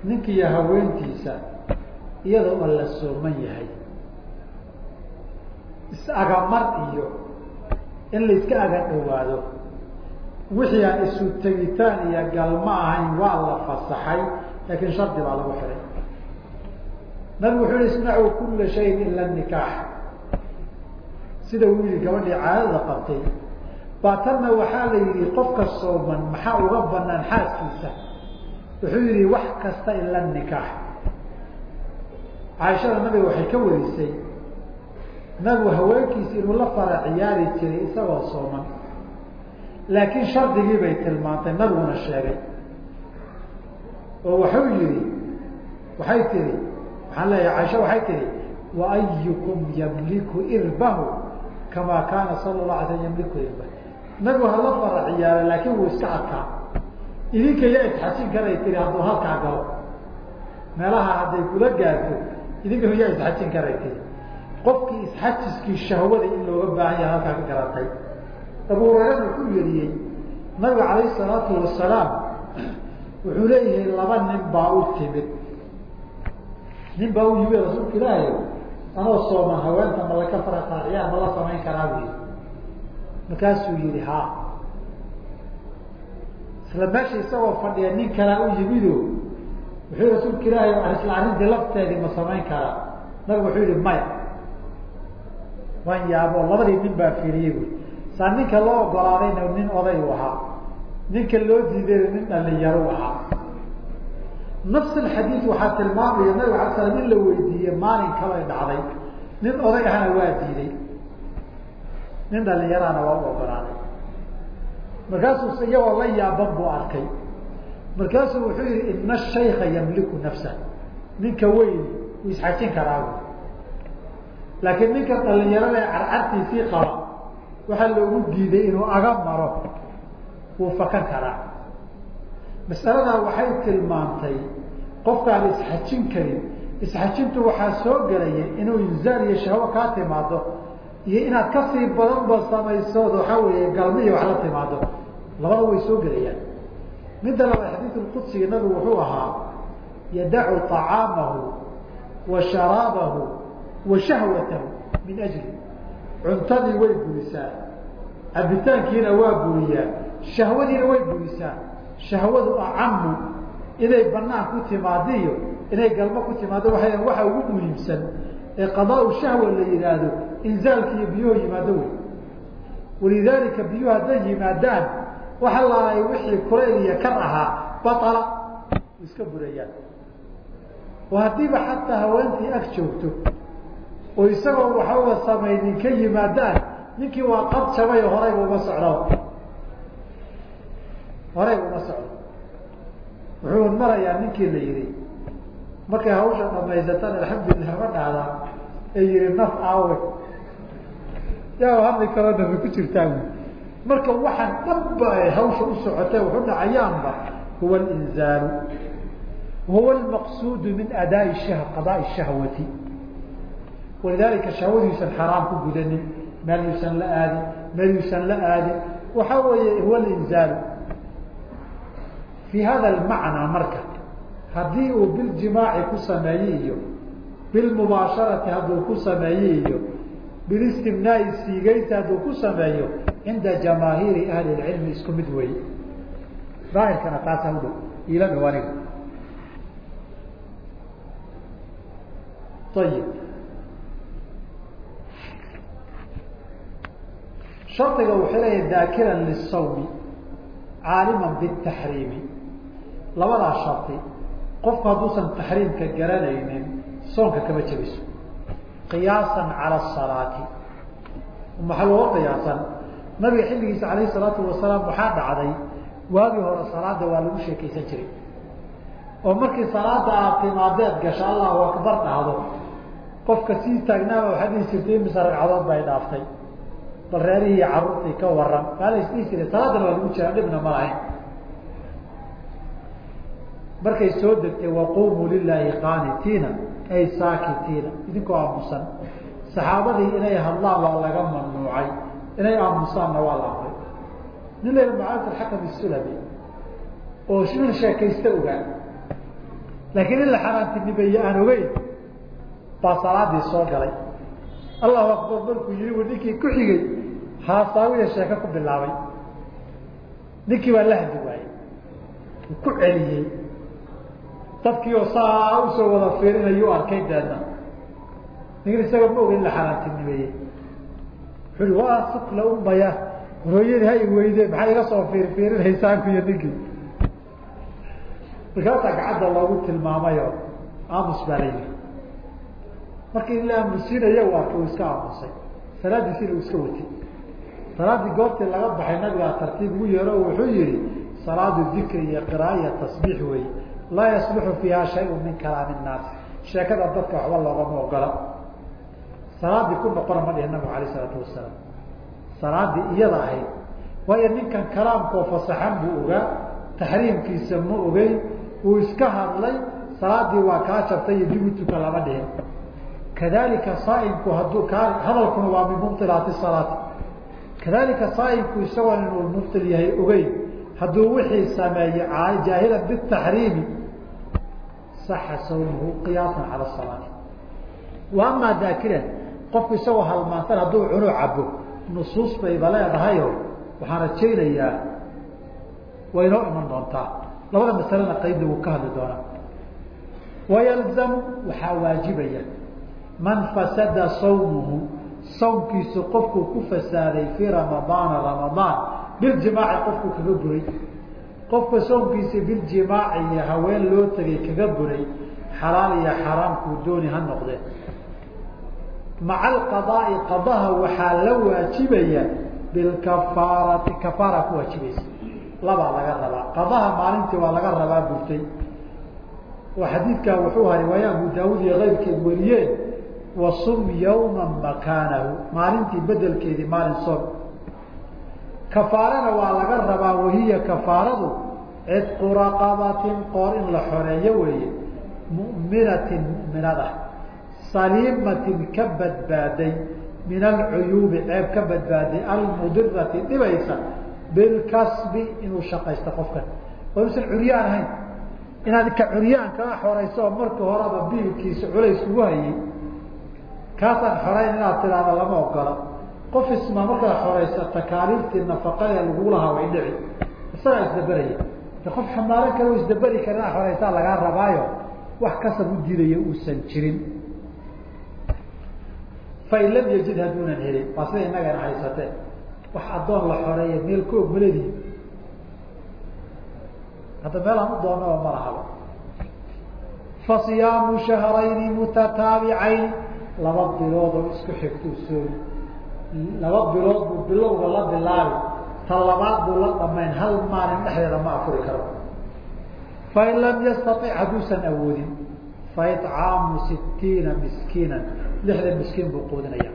ninkiiyo haweentiisa iyadoo an la sooman yahay is-agamar iyo in layska aga dhowaado. Wixii aan isu tegitaan iyo galma ahayn waa la fasaxay laakiin shardi baa lagu xiray. Nabigu wuxuu yihi isnacuu kula shayin ila nikaax. Sida yihi gabadhii caadada qabtay. Baatanna waxaa la yihi qofka sooman maxaa uga banaan xaaskiisa? Wuxuu yihi wax kasta ila nikaax. Caaishada nabiga waxay ka warisay nabigu haweenkiisa inuu la fara ciyaari jiray isagoo sooman. Laakiin shardigii bay tilmaantay nabiguna sheegay. Oo wuxuu yihi waxay tihi waxaan leeyahay caaisha waxay tihi waayukum yamliku irbahu kamaa kaana sala la alay slam yamliku irba. Nabigu hala fara ciyaara laakiin wuu iska adkaa idinka yaa isxajin karay tihi hadduu halkaa galo. Meelaha hadday kula gaarto idinka yaa isxajin karay tihi qofkii isxajiskii shahwada in looga baahan yaha halkaa ka garatay. Abu hurayrana wuxuu yeriyey nabiga calayhi salaatu wasalaam wuxuu leeyahay laba nin baa u timid. Nin baa u yimi rasuulka ilaahay anoo sooman haweenta ma laka fara qaaciyaa ma la samayn karaa bu yihi markaasuu yihi ha isla meesha isagoo fadhiya nin kalaa u yimido wuxuu rasuulka ilaahay isla arrintii lafteedii ma samayn karaa. Nabigu wuxuu yihi maya waan yaabo labadii nin baa fiiriyey bu saa ninka loo ogolaadayna nin oday u ahaa. Ninka loo diidayna nin dhalinyaro ahaa. Nafs alxadiid waxaa tilmaamaya nabig ala slam in la weydiiyey maalin kalay dhacday. Nin oday ahna waa diiday. Nin dhalinyarana waa u ogolaaday markaasuu iyagoo la yaaban buu arkay. Markaasuu wuxuu yihi ina shayka yamliku nafsa ninka weyn wuu isxajin karaa laakiin ninka dhalinyarada carcartiisii qaba waxaa loogu diiday inuu aga maro wuu fakan karaa. Masaladaa waxay tilmaantay qofkaan isxajin karin isxajintu waxaa soo gelaya inuu inzaal iyo shahwo kaa timaado iyo inaad ka sii badanba samaysood waxaa weeye galmihi wax la timaado labada way soo gelayaan midda labaad xadiidu lqudsiga nabigu wuxuu ahaa yadacu طacaamahu wa sharaabahu wa shahwatahu min ajli cuntadii way burisaa cabitaankiina waa buriyaa shahwadiina way burisaa shahwadu acamu inay banaan ku timaadiyo inay galmo ku timaado waa waxa ugu muhiimsan ee qadaa shahwa la yihaahdo inzaalka iyo biyuhu yimaado wey walidaalika biyuhu hadday yimaadaan waxa laalay wixii kulayl iyo kar ahaa baala iska burayaan oo haddiiba xataa haweentii ag joogto oo isagoo waxaba samaynin ka yimaadaan ninkii waa qab jabay horayba uma socdo. Horayba uma socdo. Wuxuu marayaa ninkii la yihi markay hawsha dhamaysataan alxamdulilah ma dhahdaa ee yihi naf aawe. Yaa hadli kaloo nafi ku jirtaan. Marka waxaan dhanba ay hawsha u socotay waxu dhacayaanba huwa alinzaalu huwa almaqsuudu min adaa'i shah qadaai shahwati walidaalika shahwadiisan xaraam ku gudanin meel yuusan la aadin meel yuusan la aadin waxaa weeye huwa alinzaalu fi hada almacnaa marka haddii uu biljimaaci ku sameeye bilmubaasharati hadduu ku sameeye bilistimnaai siigeynta hadduu ku sameeyo cinda jamaahiiri ahli lcilmi isku mid wey daahirkana taasa udhow ila ayib shardiga wuxuu leeyahay daakiran lisawmi caaliman bitaxriimi labadaa shardi qofku hadduusan taxriimka garanaynin soonka kama jebiso. Qiyaasan cala asalaati maxaa looga qiyaasan. Nabiga xilligiisa calayhi salaatu wasalaam waxaa dhacday waagii hore salaada waa lagu sheekaysan jiray. Oo markii salaada aad timaadeed gasho allahu akbar dhahdo qofka sii taagnaaba waxaad dhihi jirtay imise ragcadood bay dhaaftay bal reerihii caruurtii ka waran maa la isdhihi jiray salaadana waa lagu jiraa dhibna ma lahayn. Markay soo degtay waquumuu lilaahi qaanitiina ay saakitiina idinkoo aamusan. Saxaabadii inay hadlaan waa laga mamnuucay inay aamusaanna waa la amray nin la mucaawiat alxakam isulami oo nin sheekaysta ogaa laakiin in la xaaraantinimeeye aan ogeyn. Baa salaadii soo galay. Allahu akbar markuu yihi ninkii ku xigay haasaawiya sheeko ku bilaabay. Ninkii baa la hadli waayey. Ku celiyey. Dadkii oo saa u soo wada fiirinayu arkay deedna ninkan isaga ma oga in la xaaraantinimeeyey wuxu uhi waa sukla umaya hooyadii ha i weyde maxaa iga soo fiir fiirinaysaankuiyo ninkii? Markaasaa gacadda loogu tilmaamayo aamus baa la yihi markii la aamusiinayo u arkay uu iska aamusay. Salaadiisina uu iska watay salaaddii goobtii laga baxay nabigaa tartiib ugu yeero wuxuu yihi salaadu dikri iyo qira'a iyo tasbiix weeye laa yasluxu fiiha shayun min kalaami nnaasi sheekada dadka waxba loogama ogola salaadii ku noqona ma dhihin nabigu alayh isalaatu wasalaam salaadii iyada ahayd. Waayo ninkan kalaamkoo fasaxan buu ogaa taxriimkiisa ma ogeyn uu iska hadlay salaadii waa kaa jabtay iyo dib lama dhihin. Kadalika saaimku hadduu kaa hadalkuna waa min mubtilaati salaati kadalika saaimku isagoon inuu mubtil yahay ogeyn hadduu wixii sameeyey jaahilan bitaxriimi saxa sawmuhu qiyaasan cala salaati wa amaa qofku isagoo halmaansan hadduu cuno cabo nusuus bayba leedahayo waxaan rajaynayaa way inoo iman doontaa. Labada masalena qeybna wuu ka hadli doonaa. Wayalzamu waxaa waajibaya. Man fasada sawmuhu sawmkiisu qofkuu ku fasaaday fii ramadaana ramadaan biljimaaci qofkuu kaga buray. Qofka soomkiisa biljimaaci iyo haween loo tegay kaga buray xalaal iyo xaraamkuu dooni ha noqdee maca alqadaai qadaha waxaa la waajibaya bilkafaarati kafaara ku waajibaysa. Labaa laga rabaa. Qadaha maalintii waa laga rabaa burtay oo xadiidkaa wuxuu ha riwaaya abu daawud iyo keyrkeed wariyeen wasum yawma makaanahu maalintii bedelkeedii maalin soom kafaarana waa laga rabaa wahiya kafaaradu cidqu raqabatin qoor in la xoreeyo weeye mu'minatin mu'minada saliimatin ka badbaaday min alcuyuubi ceeb ka badbaaday almudirati dhibaysa bilkasbi inuu shaqaysto qofkan waa inuusan ahayn. Inaad ka curyaan kaa xorayso oo markii horeba biilkiisa culays kugu hayay kaasaan xorayn inaad tidhaahdo lama ogola qof isma markaad xoraysa takaaliiftii nafaqadee lagu lahaa way dhici. Isagaa isdaberaya de qof xamaaran kale isdaberi kara inaad xoraysaa lagaa rabaayo wax kasab u diidaya uusan jirin. Fain lam yajid hadduunan helin waa sida innagana haysatee. Wax addoon la xoreeya meel ka og maledihi hadda meelaan u doonaba ma lahaba fa shahrayni mutataabicayn laba bilood oo isku xigtuu soomi laba bilood buu bilowga la bilaabi ta labaad buu la dhamayn hal maalin dhexdeeda ma afuri karo. Fain lam yastaطic hadduusan awoodin faicaamu sitiina miskiinan. Lixdan miskiin buu quudinaya.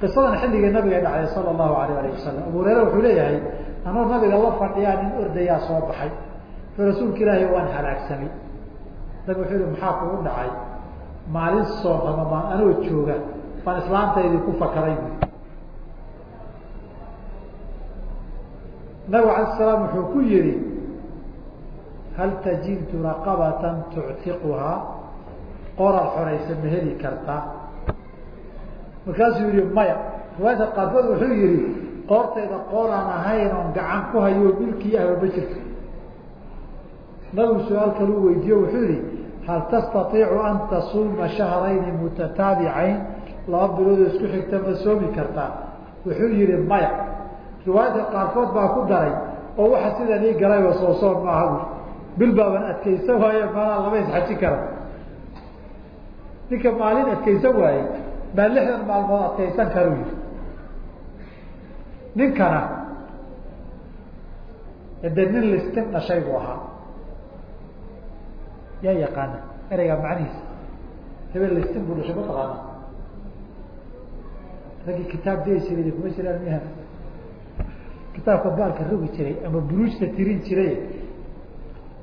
Qisadan xilligii nabiga dhacday sala allahu alayh alih wasalam abu hureyre wuxuu leeyahay anoo nabiga la fadhiyaa nin ordayaa soo baxay. Rasuulka ilaahay waan halaagsamay. Nabig wuxuu yihi maxaa kugu dhacay maalin soom ramadaan anoo jooga baan islaantaydii ku fakaray bu nabigu alay salaam wuxuu ku yihi hal tajidtu raqabatan tuctiquhaa qoraad xoraysa ma heli kartaa markaasuu yihi maya. Riwaayadka qaarkood wuxuu yihi qoortayda qooraan ahayn oon gacan ku hayo milkii ahba ma jirto. Nabigu su'aal kaluu weydiiyo wuxuu yihi hal tastaiicu an tasuuma shahrayni mutataabicayn laba biloodoo isku xigta ma soomi kartaa wuxuu yihi maya riwaayadka qaarkood baa ku daray oo waxa sidan ii galayba soo soon maaha bil baaban adkaysan waaye maalaa lama isxajin kara ninka maalin adkaysan waaye baa lixdan maalmood adkaysan karu yihi ninkana de nin listin dhashay buu ahaa yaa yaqaana ereygaa macnihiisa. Hebel listin buu dhashay mataqaana raggii kitaab dei jiray kuma jiraan miha kitaabka baalka rogi jiray ama buruujta tirin jiray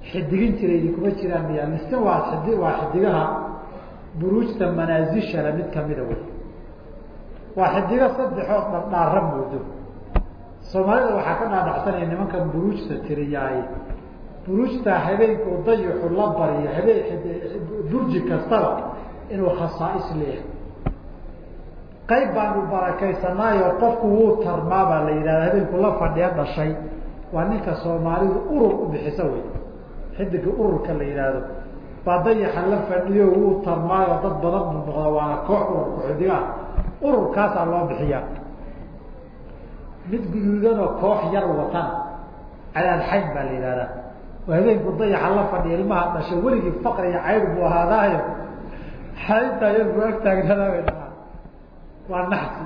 xidigin jiray kuma jiraan miya listin waa xidi waa xidigaha buruujta manaasishana mid kamida wey. Waa xidigo saddexood dhardhaara moodo soomaalida waxaa ka dhaadhacsanaya nimankan buruujta tiriyaay buruujtaa habeenkuu dayixu la bariyo burji kastaba inuu khasaais leeyahay. Qayb baanu barakaysanaayo qofku wuu tarmaa baa la yidhahda habeenku la fadhiya dhashay. Waa ninka soomaalidu urur u bixisa wey xidiga ururka la yidhaahdo. Baa dayaxa la fadhiyo wuu tarmaayo dad badan buu noqda waana koox ururka xidigaah ururkaasaa loo bixiyaa mid guduudanoo koox yar watan cadaadxayn baa la yidhahdaa habeenku dayaxa la fadhiya ilmaha dhashay weligii faqri iyo cayr buu ahaadaayo. Xayntaa yar buu ag taagnadaa bay dhahaa waa naxsi.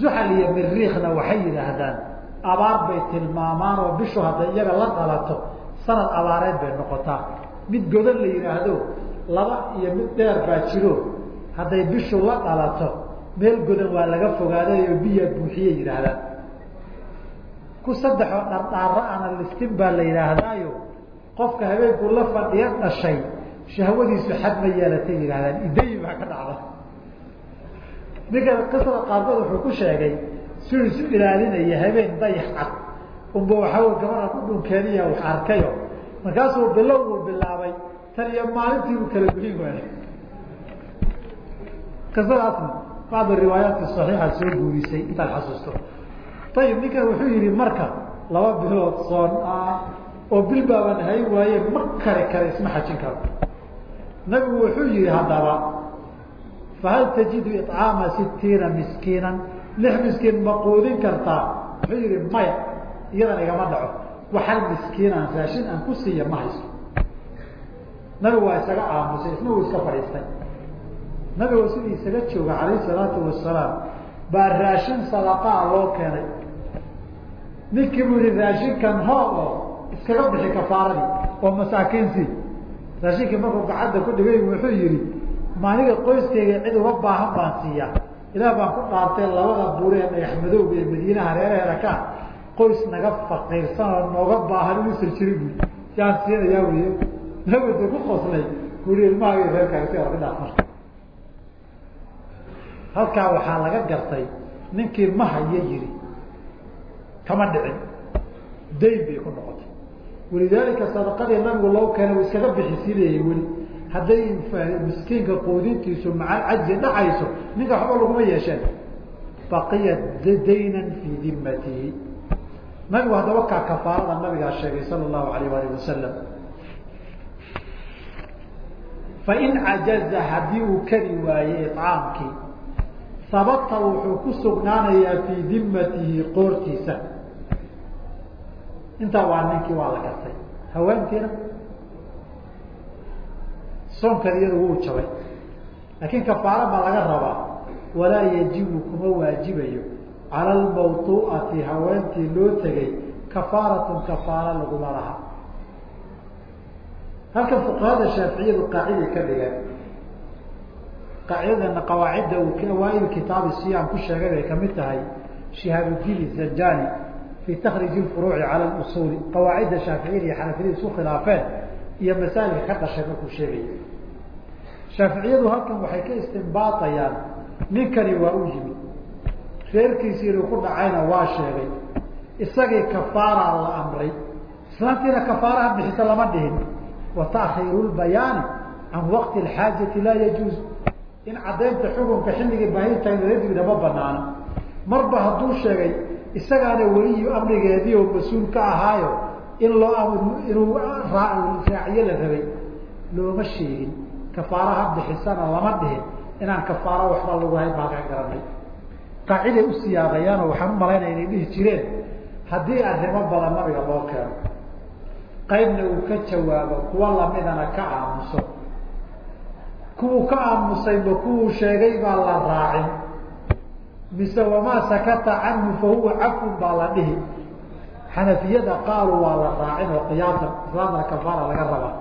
Zuxal iyo miriikna waxay yidhaahdaan abaar bay tilmaamaan oo bishu hadday iyaga la dhalato sanad abaareed bay noqotaa. Mid godan la yidhaahdo laba iyo mid dheer baa jiro. Hadday bishu la dhalato meel godan waa laga fogaaday oo biyaa buuxiye yidhaahdaan ku saddexoo dhardhaaro ana listin baa la yidhaahdaayo qofka habeenkuu la fadhiya dhashay shahwadiisu xad ma yeelatay yidhahdaan idayi baa ka dhacda. Ninka qisada qaarkood wuxuu ku sheegay siduu isu ilaalinaya habeen dayax cad. Unba waxaa gabadha ku dhunkeeniya wax arkayo. Markaasuu bilowgu bilaabay tan iyo maalintii uu kala guhin waayay qisadaasna bacda riwaayaati saxiixa soo guurisay intaan xasuusto ayib ninkan wuxuu yihi marka laba bilood soon ah oo bil baaban hay waaye ma kari kara isma xajin karo. Nabigu wuxuu yihi haddaba fahal tajidu iطcaama sitiina miskiinan? Lix miskiin ma quudin kartaa. Wuxuu yihi maya iyadan igama dhaco. Waxal miskiinaan raashin aan ku siiya ma hayso. Nabigu waa isaga aamusay isna uu iska fadhiistay. Nabigu sidii isaga jooga calayh salaatu wasalaam baa raashin sadaqaa loo keenay ninkii buu yihi raashinkan oo iskaga bixi kafaaradii oo masaakiinsii raashinkii markuu gacadda ku dhigay wuxuu yihi maaniga qoyskayga cid uga baahan baan siiyaa. Ilaah baan ku dhaartay labada buure ee dhagax madowga ee madiinaha reeraheeda ka qoys naga faqiirsan oo nooga baahan inuusan jirin bui yaan siinayaa wey nabada ku qoslay. Bui ilmahaga reerkaaga si dhaaf marka. Halkaa waxaa laga gartay ninkii ma hayo yiri kama dhicin. Dayn bay ku noqotay. Walidaalika sadaqadii nabigu loo keenay u iskaga bixisiinayay weli. Hadday miskiinka quudintiisu maca caji dhacayso ninka waxba laguma yeesheen. Baqiyat daynan fii dimatihi nabigu haddaba kaa kafaarada nabigaa sheegay sala allahu alayh alih wasalam fain cajaza haddii uu kari waayey icaamkii sabata wuxuu ku sugnaanayaa fii dimatihi qoortiisa intaa waa ninkii waa la gartay. Haweentiina soonkan iyadu wuu jabay. Laakiin kafaara baa laga rabaa walaa yajibu kuma waajibayo. Cala almawtuu'ati haweentii loo tegay kafaaratun kafaara laguma laha. Halkan fuqahada shaaficiyadu qaaciday ka dhigeen qaacidadana qawaacidda awaail kitaabi siyaam ku sheegay bay ka mid tahay shihaabudiin zanjani fi takriji furuuci cala usuuli qawaacidda shaaficiyada iyo xanafiyada isku khilaafeen iyo masaailka ka dhashay markuu sheegaya shaaficiyadu halkan waxay ka istimbaatayaan ninkani waa u yimid reerkiisii inuu ku dhacayna waa sheegay isagii kafaaraa la amray islaantiina kafaaraha bixisa lama dhihin wa taakhiiru lbayaani can waqti alxaajati laa yajuuz in caddaynta xukunka xilligii baahintaagdibida ma banaana marba hadduu sheegay isagaana weliyu amrigeedii oo mas'uul ka ahaayo in loo inuu raaciyo la rabay looma sheegin kafaaraha bixisana lama dhihin inaan kafaaro waxba lagu hayn baa ka garanay. Qaaciday u siyaaqayaanoo waxaan u malaynaya inay dhihi jireen haddii arrimo badan nabiga loo keeno qaybna uu ka jawaabo kuwa lamidana ka aamuso. Kuwuu ka aamusayba kuwuu sheegay baa la raacin mise wamaa sakata canhu fahuwa cafun baa la dhihi. Xanafiyada qaalu waa la raacin oo qiyaasan islaamna kafaara laga rabaa.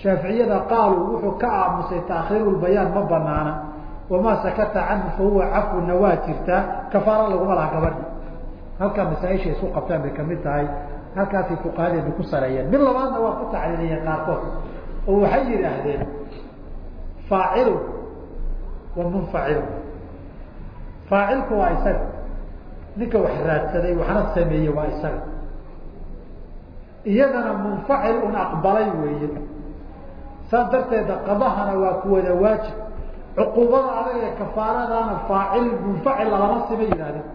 Shaaficiyada qaalu wuxuu ka aamusay taakhiiru ma banaana wamaa sakata canhu fahuwa cafuna waa jirtaa kafaara laguma laha gabadhi. Halkaa masaaisha isku qabtaan bay ka mid tahay. Halkaasay fuqahadeenu ku saleeyeen mid labaadna waa ku tacliiliyeen qaarkood oo waxay yidhaahdeen faacilu wa munfacilu faacilku waa isaga. Ninka wax raadsaday waxna sameeyey waa isaga. Iyadana munfacil un aqbalay weeye. Saas darteeda qadahana waa ku wada waajib. Cuquubada adag ee kafaaradana faacil munfacil lalama sima yihahdeen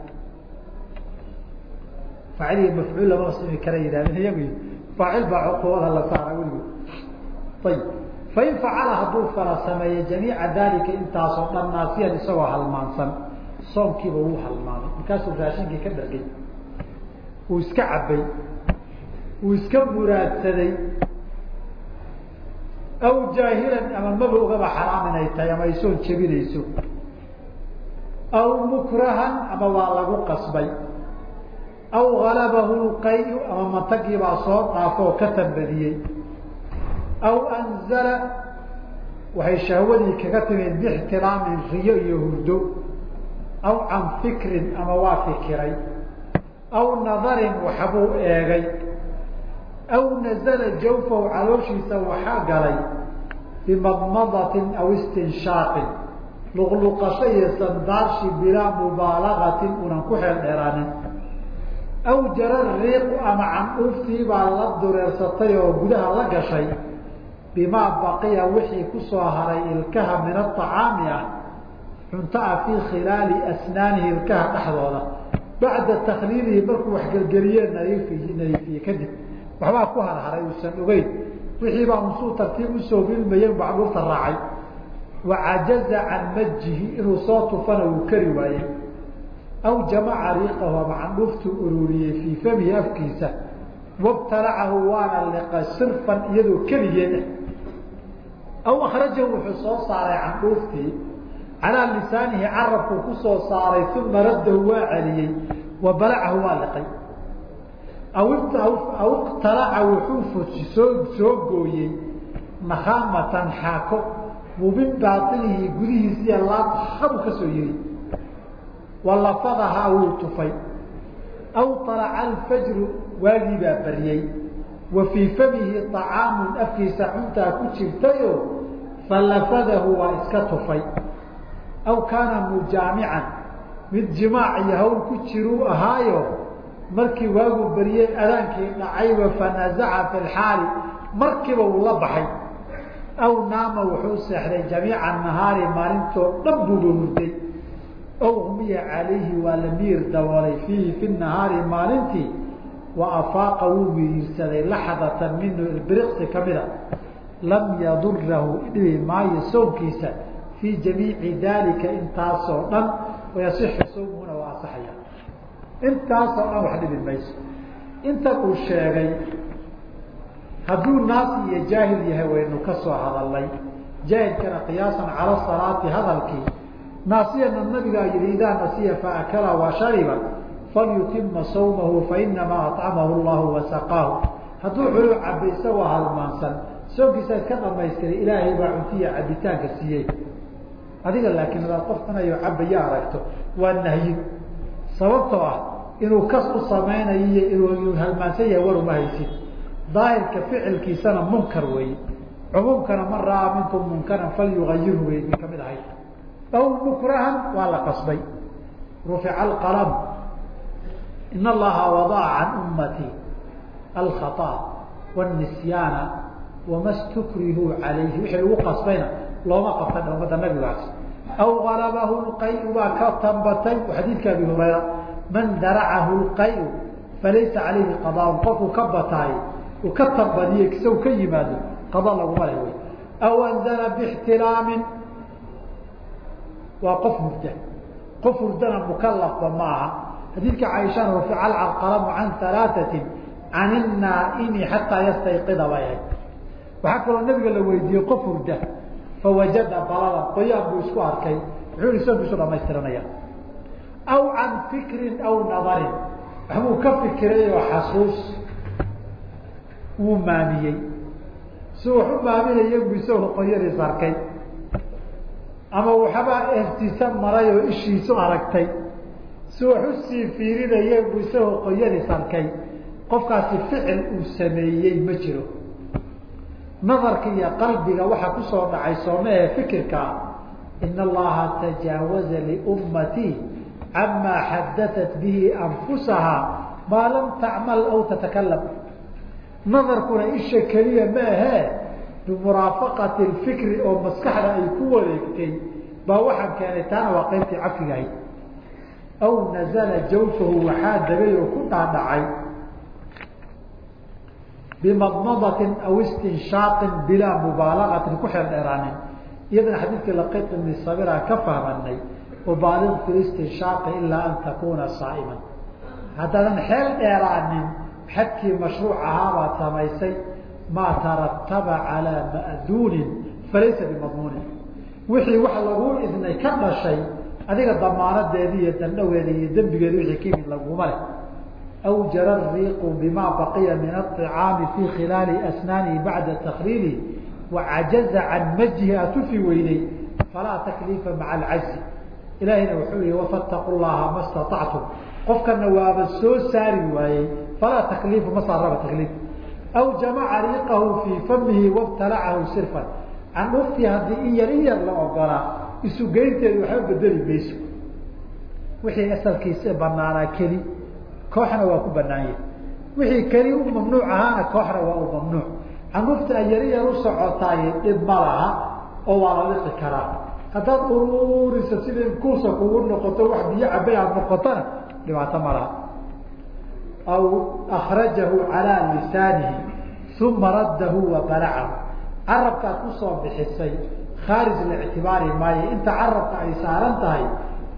faacil iyo mafcuul lamama simi kara yihahdeen iyagu faacil baa cuquubada la saara weligo ayib fain facala hadduu fala sameeye jamiica dalika intaasoo dhan naasiyan isagoo halmaansan soomkiiba wuu halmaamay markaasuu raashinkii ka dhargay uu iska cabay uu iska muraadsaday. Aw jaahilan ama maba ogaba xaraam inay tahay ama ay soon jebinayso. Aw mukrahan ama waa lagu qasbay. Aw galabahu lqayu ama mantagiibaa soo dhaafoo ka tambadiyey aw anzala waxay shahwadii kaga timid bixtilaamin riyo iyo hurdo aw can fikrin ama waa fikiray aw nadarin waxbuu eegay aw nazala jawfahu calooshiisa waxaa galay bimadmadatin aw istinshaaqin luqluqasho iyo sandaarshi bilaa mubaalagatin unan ku xeel dheeraanin aw jara riiqu ama candhuuftii baa la dureersatay oo gudaha la gashay bimaa baqiya wixii ku soo haray ilkaha min aطacaami ah cunto ah fii khilaali asnaanihi ilkaha dhexdooda. Bacda takliilihi markuu waxgelgeliye nadiifiy nadiifiye kadib. Waxbaa ku harharay uusan ogeyn. Wixii baa unsuu tartiib u soo milmayen bacdhuurta raacay. Wacajaza can majihi inuu soo tufana uu kari waayey. Aw jamaca riiqahu ama candhuuftuu ururiyey fii famihi afkiisa. Wabtalacahu waana liqa sirfan iyadoo keligeed ah. Aw akhrajahu wuxuu soo saaray candhuuftii calaa lisaanihi carabkuu ku soo saaray uma raddahu waa celiyey wa balacahu waa liqay. Aw iqtalaca wuxuu soo gooyey nakhaamatan xaako mubin baatinihi gudihiisiiya laabta habu ka soo yiri walafadahaa wuu tufay. Aw alaca alfajru waagii baa baryey. Wa fii famihi طacaamun afkiisa cuntaa ku jirtayo falafadahu waa iska tufay aw kaana mujaamican mid jimaac iyo hawl ku jiruu ahaayo markii waagu baryey adaankii dhacayba fanazaca fi lxaali markiiba uu la baxay aw naama wuxuu seexday jamiica nahaari maalintoo dhan buuba hurday ow humiya calayhi waa la miir daboolay fiihi fi nahaari maalintii wa afaaqa wuu miirsaday laxdatan minhu ilbiriqsi kamida lam yadurahu dhibi maayo soonkiisa fii jamiici dalika intaasoo dhan wayasixu sawmuhuna waa asaxaya intaasoo dhan wax dhibi mayso. Intan uu sheegay hadduu naasi iyo jaahil yahay waynu ka soo hadalnay jaahilkana qiyaasan cala salaati hadalkii. Naasiyana nabigaa yihi idaa nasiya faakala washariba falyutima sawmahu fainamaa acamahu llahu wasaqaahu hadduu xulu cabay isagoo halmaansan soonkiisa iska dhamaystiray ilaahay baa cuntiya cabitaanka siiyey adiga laakiin hadaad qof cunayo cabaya aragto waa nahyin sababtoo ah inuu kas u samaynayo inuu halmaansan yahay war uma haysid daahirka ficilkiisana munkar weeye. Cumuumkana man ra'aa minkum munkaran falyugayirhu way bay ka mid ahayd aw mukrahan waa la qasbay. Rufica alqalam. In allaha wadaca can ummati alkhaطa wاnisyaana wama stukrihuu calayhi. Wixii lagu qasbayna looma qabtan ummadda nabigaas aw galabahu lqayu baa ka tambatay xadiidka abi hurayra man daracahu lqayu falaysa calayhi qadaan qofku ka bataay uu ka tambadiye isaw ka yimaado qada laguma leh wy aw anzala bixtilaamin waa qof hurda qof hurdana mukalafba ma aha xadiidka caaishana rufica alqalamu can halaatatin can inaaimi xataa yastayqida bay ahayd waxaa kaloo nabiga la weydiiyey qof hurda fawajada baladan qoyaan buu isku arkay. Muxuu ihi soonkiisu dhamaystiranaya. Aw can fikrin aw nadarin. Waxbuu ka fikiray oo xasuus wuu maamiyey. Si wax u maaminaya bu isagoo qoyadiis arkay. Ama waxbaa ehtiisa maray oo ishiisu aragtay. Si wax u sii fiirinaya bu isagoo qoyadiis arkay. Qofkaasi ficil uu sameeyey ma jiro nadarka iyo qalbiga waxa ku soo dhacay soomahe fikirkaa in allaha tajaawaza liummatii camaa xadatat bihi anfusahaa maa lam tacmal aw tatakalam nadarkuna isha keliya ma ahee bimuraafaqati fikri oo maskaxda ay ku wareegtay baa waxaan keenay taana waa qaybtii cafigahay aw nazala jawfahu waxaa degay oo ku dhaadhacay bimadmadatin aw istinshaaqin bilaa mubaalagatin ku xeel dheeraanin iyadana xadiidkii laqiq ibni sabira ka fahmanay ubaaliq fi istinshaaqi ilaa an takuna saa'iman haddaadan xeel dheeraanin xadkii mashruuc ahaabaad samaysay maa tarataba calaa ma'duunin falaysa bimadmuunin wixii wax laguu idnay ka dhashay adiga damaanadeedi iyo dandhaweeda iyo dembigeeda wixii ka yimid laguma aw jara riiqu bimaa baqiya min aطicaami fii khilaali asnaanihi bacda takriiri wacajaza can majhi atufi weynay falaa takliifa maca alcajzi ilaahayna wuxuu yihi wafataqu llaha ma staطactum qofkana waaba soo saari waayey falaa takliifa ma saaraba takliif aw jamaca riiqahu fii famihi wabtalacahu sirfan candhuftii haddii in yar in yar la ogolaa isugeynteedu waxba bedeli mayso wixii asalkiisa banaanaa keli kooxna waa ku banaanye wixii keli u mamnuuc ahaana kooxna waa u mamnuuc. Candhufta ay yar u socotaaye dhib ma laha oo waa la karaa. Haddaad ururisa sida kuusa kugu noqoto wax biyo cabay aad noqotona dhibaato ma laha. Aw akrajahu calaa lisaanihi uma raddahu wa balacahu. Carabkaad ku soo bixisay khaarij la ictibaari maayo. Inta carabka ay saaran tahay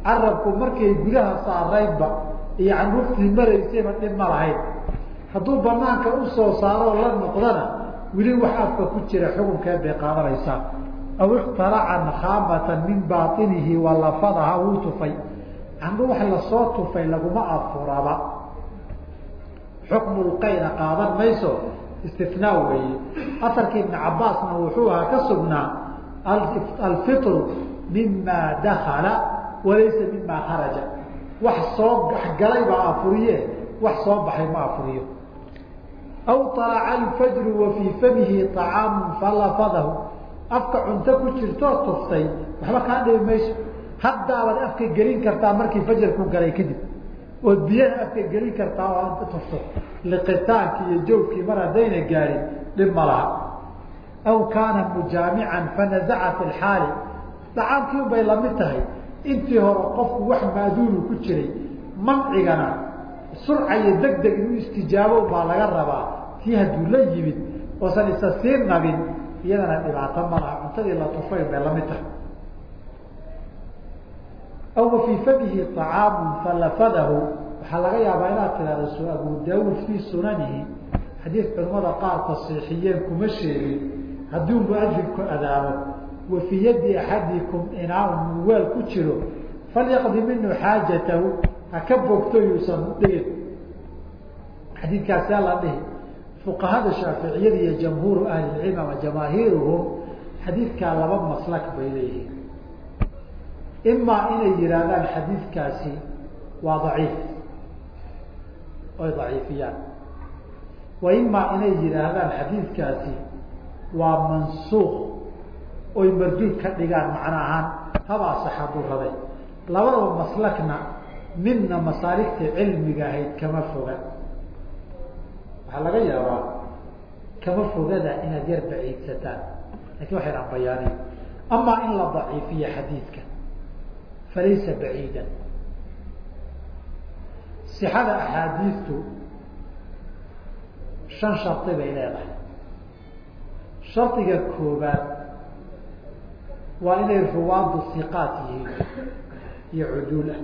carabku markay gudaha saaraydba iyo candhuftii maraysayba dhib lahayn. Hadduu banaanka u soo saaroo la noqdana weli wax afka ku jira xukunkeed bay qaadanaysaa. Aw ikhtalaca nakhaamatan min bainihi walafadaha wuu tufay. Wax la soo tufay laguma afuraba xukmu lqayna qaadan mayso istinaa weeye. Asalkii ibn cabaasna wuxuu ahaa ka sugnaa alfitru mima dakala walaysa mima kharaja wax soo galay baa afuriye wax soo baxay ma afuriyo. Aw alaca alfajru wa famihi طacaamu falafadahu. Afka cunto ku jirtoo tuftay waxba kaa dhibi mayso. Haddaabaad afka gelin kartaa markii fajarku galay kadib. Ood biyaha afka gelin kartaa oo anta tufto. Liqitaankii iyo joogkii mar haddayna gaadhin dhib ma laha. Aw kaana mujaamican fanazaca fi un bay la mid tahay intii hore qofku wax maaduunu ku jiray mancigana surca iyo deg deg inuu istijaabo baa laga rabaa. Tii hadduu la yimid oosan isa sii nabin iyadana dhibaato ma laha. Cuntadii la tufay bay la mid tahay. Aw wa fii famihi طacaamu falafadahu. Waxaa laga yaabaa inaad tidahdo su abu daawud fii sunanihi. Xadiid culamada qaar tasiixiyeen kuma sheegin. Hadduu muadinku adaamo wa fii yadi axadikum inaaun weel ku jiro falyaqdi minhu xaajatahu ha ka bogto yuusan dhigin xadiidkaasaa la dhihi. Fuqahada shaaficiyada iyo jamhuuru ahli lcilm ama jamaahiiruhum xadiidkaa laba maslak bay leeyihiin. Imaa inay yihaahdaan xadiidkaasi waa daciif oy daciifiyaan. Wa imaa inay yidhaahdaan xadiidkaasi waa mansuuq oy marduud ka dhigaan macno ahaan habaa saxaabuu rabay. Labadaba maslakna midna masaaligta cilmiga ahayd kama foga. Waxaa laga yaabaa kama fogada inaad yar baciidsataan laakiin waxaynaan bayaanayn amaa in la daciifiyo xadiidka falaysa baciida sixada axaadiistu shan shardi bay leedahay. Shardiga koobaad waa inay ruwaadu siqaat yihiin iyo cuduul ah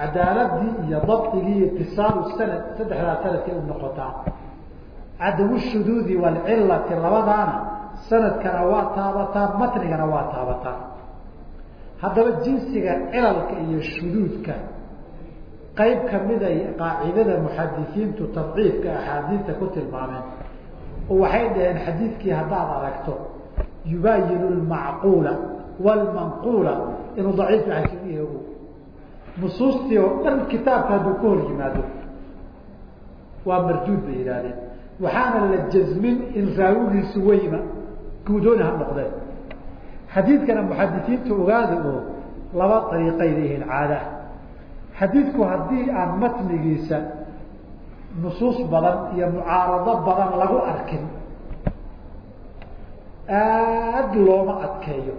cadaaladii iyo dabdigii iyo itisaalu sanad saddexdaa sanadkay u noqotaa. Cadamu shuduudi waalcilati labadaana sanadkana waa taabataa matnigana waa taabataa. Haddaba jinsiga cilalka iyo shuduudka qayb kamiday qaacidada muxadisiintu tadciifka axaadiista ku tilmaameen. Oo waxay dhaheen xadiidkii haddaad aragto yubaayinu lmacquula wlmanquula inuu daciif yahay suniyagu nusuustii oo dhan kitaabka hadduu ka hor yimaado. Waa marjuud bay yidhahdeen waxaana la jasmin in raawigiisu weyma. Guudooni ha noqdeen. Xadiidkana muxadisiinta ogaada oo laba ariiqay leeyihiin caadaha xadiidku haddii aan matnigiisa nusuus badan iyo mucaarado badan lagu arkin aad looma adkeeyo.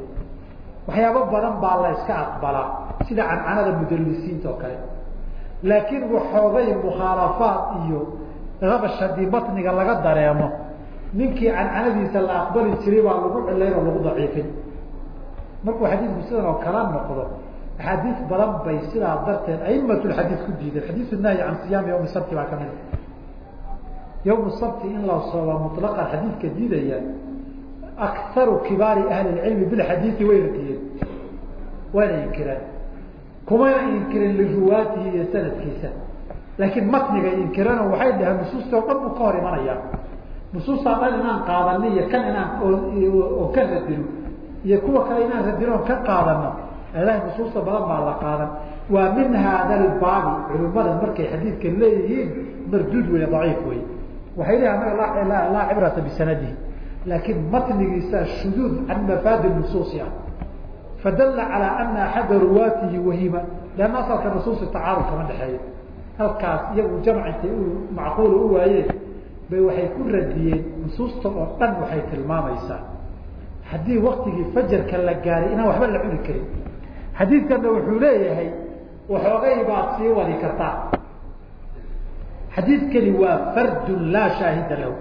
Waxyaabo badan baa la yska aqbalaa sida cancanada mudalisiinta oo kale. Laakiin waxoogay mukhaalafaad iyo rabash haddii matniga laga dareemo ninkii cancanadiisa la aqbali jiray baa lagu cilayn oo lagu daciifin. Markuu xadiidku sidan oo kala noqdo axaadiis badan bay sidaa darteed aimat lxadiid ku diideen xadiisu nahyi can siyaami yawmi sabti baa ka mid a yawmu sabti in la sooba mutlaqan xadiidka diidaya akaru kibaari ahli lcilmi bilxadiidi way radiyeen wayna inkireen kumayna inkirin liruwaatihi iyo sanadkiisa laakiin matniga inkirano waxay dhaheen nusuusta o dhan buu ka hor imanaya nusuustaa dhan inaan qaadano iyo kan inaan oo ka radino iyo kuwa kale inaan radino ka qaadano ilahi nusuusta badan baa la qaadan waa min haada albaabi culimada markay xadiidka leeyihiin marduud wey daciif wey waxay leeyihiin anaga laa cibrata bisanadihi laakiin matnigiisa shuduud can mafaadi nusuusi ah fadalla calaa ana axada ruwaatihi wahima leanna asalka nusuusi tacaarud kama dhexeeyo halkaas iyagu jamc intay macquula u waayeen bay waxay ku radiyeen nusuusta oo dhan waxay tilmaamaysaa haddii waktigii fajarka la gaaray inaan waxba la cuni karin xadiidkanna wuxuu leeyahay waxoogay baad sii wadi kartaa xadiidkani waa fardun laa shaahida lahu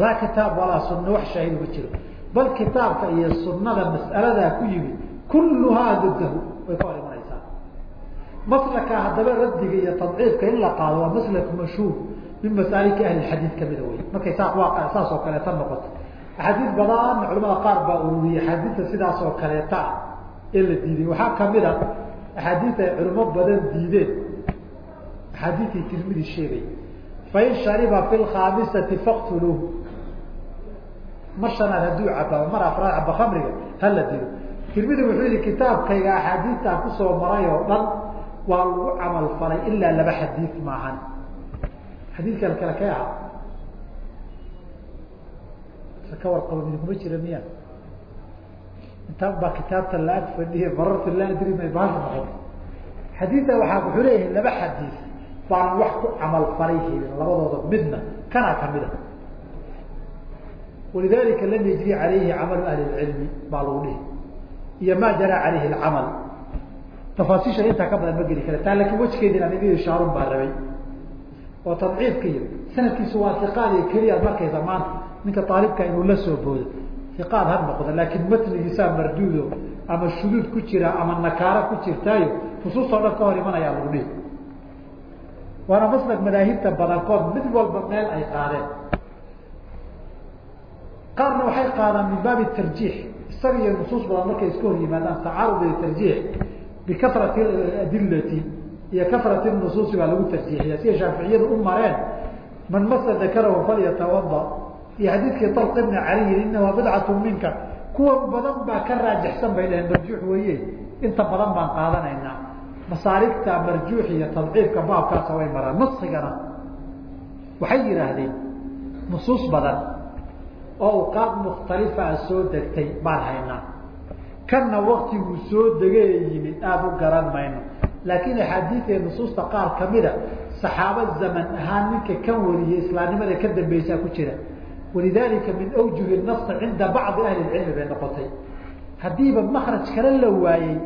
laa kitaab walaa sunna wax shaahid uma jiro. Bal kitaabka iyo sunada mas'aladaa ku yimid kulluhaa duddahu way ka hor imanaysaa. Maslaka haddaba raddiga iyo tadciifka in la qaado waa maslak mashhuur min masaaliki ahli xadiid kamida wey markay saa waa saas oo kaleeta noqoto. Axaadiis badanna culamada qaar baa ururiyey axaadiista sidaas oo kaleeta ah ee la diiday. Waxaa ka mid a axaadiis ay culimo badan diideen. Axaadiistii tirmidi sheegay fain shariba fi lkhaamisati faktuluuhu mar shanaad hadduu cabaa mar afraad caba khamriga hala dilo. Tirmidi wuxuu yihi kitaabkayga axaadiistaan ku soo maray oo dhan waa lagu camal falay ilaa laba xadiis maahan. Xadiidkan kale kee aha ka warqabo midkuma jira miya. Intaan kitaabta la ag fadhiye mararta la adri may baasha noqota xadiidta waxaa wuxuu leeyahay laba xadiis baan wax ku camal falay helin labadooda midna kanaa ka mid a walidalika lam yajri calayhi camalu ahli lcilmi baa lagu dhihi iyo ma jara calayhi lcamal tafaasiisha intaa ka badan ma geli kara taa laakiin wejkeedi inaan iga ishaarun baa rabay oo tadciifka iyo sanadkiisu waa iqaad iyo keliyaad markaysa maanta ninka aalibka inuu la soo boodo iqaad ha noqda laakiin matnigiisaa marduudo ama shuduud ku jira ama nakaaro ku jirtaayo nusuustao dhan ka hor imanayaa lagu dhihi waana maslak madaahibta badankood mid walba meel ay qaadeen qaarna waxay qaadaan min baabi tarjiix. Isaga iyo nusuus badan markay iska hor yimaadaan tacaarud iyo tarjiix bikasrati adilati iyo kasrati nusuusi baa lagu tarjiixiya siday shaaficiyadu u mareen man masa dakarahu falyatawada iyo xadiidkii talq ibni caliyin inahaa bidcatu minka. Kuwa badan baa ka raajixsan bay dhaheen marjuux weeye inta badan baan qaadanaynaa. Masaaligta marjuux iyo tadciifka baabkaasa way maraan naskigana waxay yidhaahdeen nusuus badan oo awqaad mukhtalifaa soo degtay baan haynaa kanna waktiguu soo degay yimid aada u garan mayno. Laakiin axaadiida nusuusta qaar kamida saxaaba zaman ahaan ninka kan wariyey islaamnimada ka dambeysaa ku jira. Walidalika min awjuhi nasi cinda bacdi ahli cilmi bay noqotay. Haddiiba makraj kale la waayey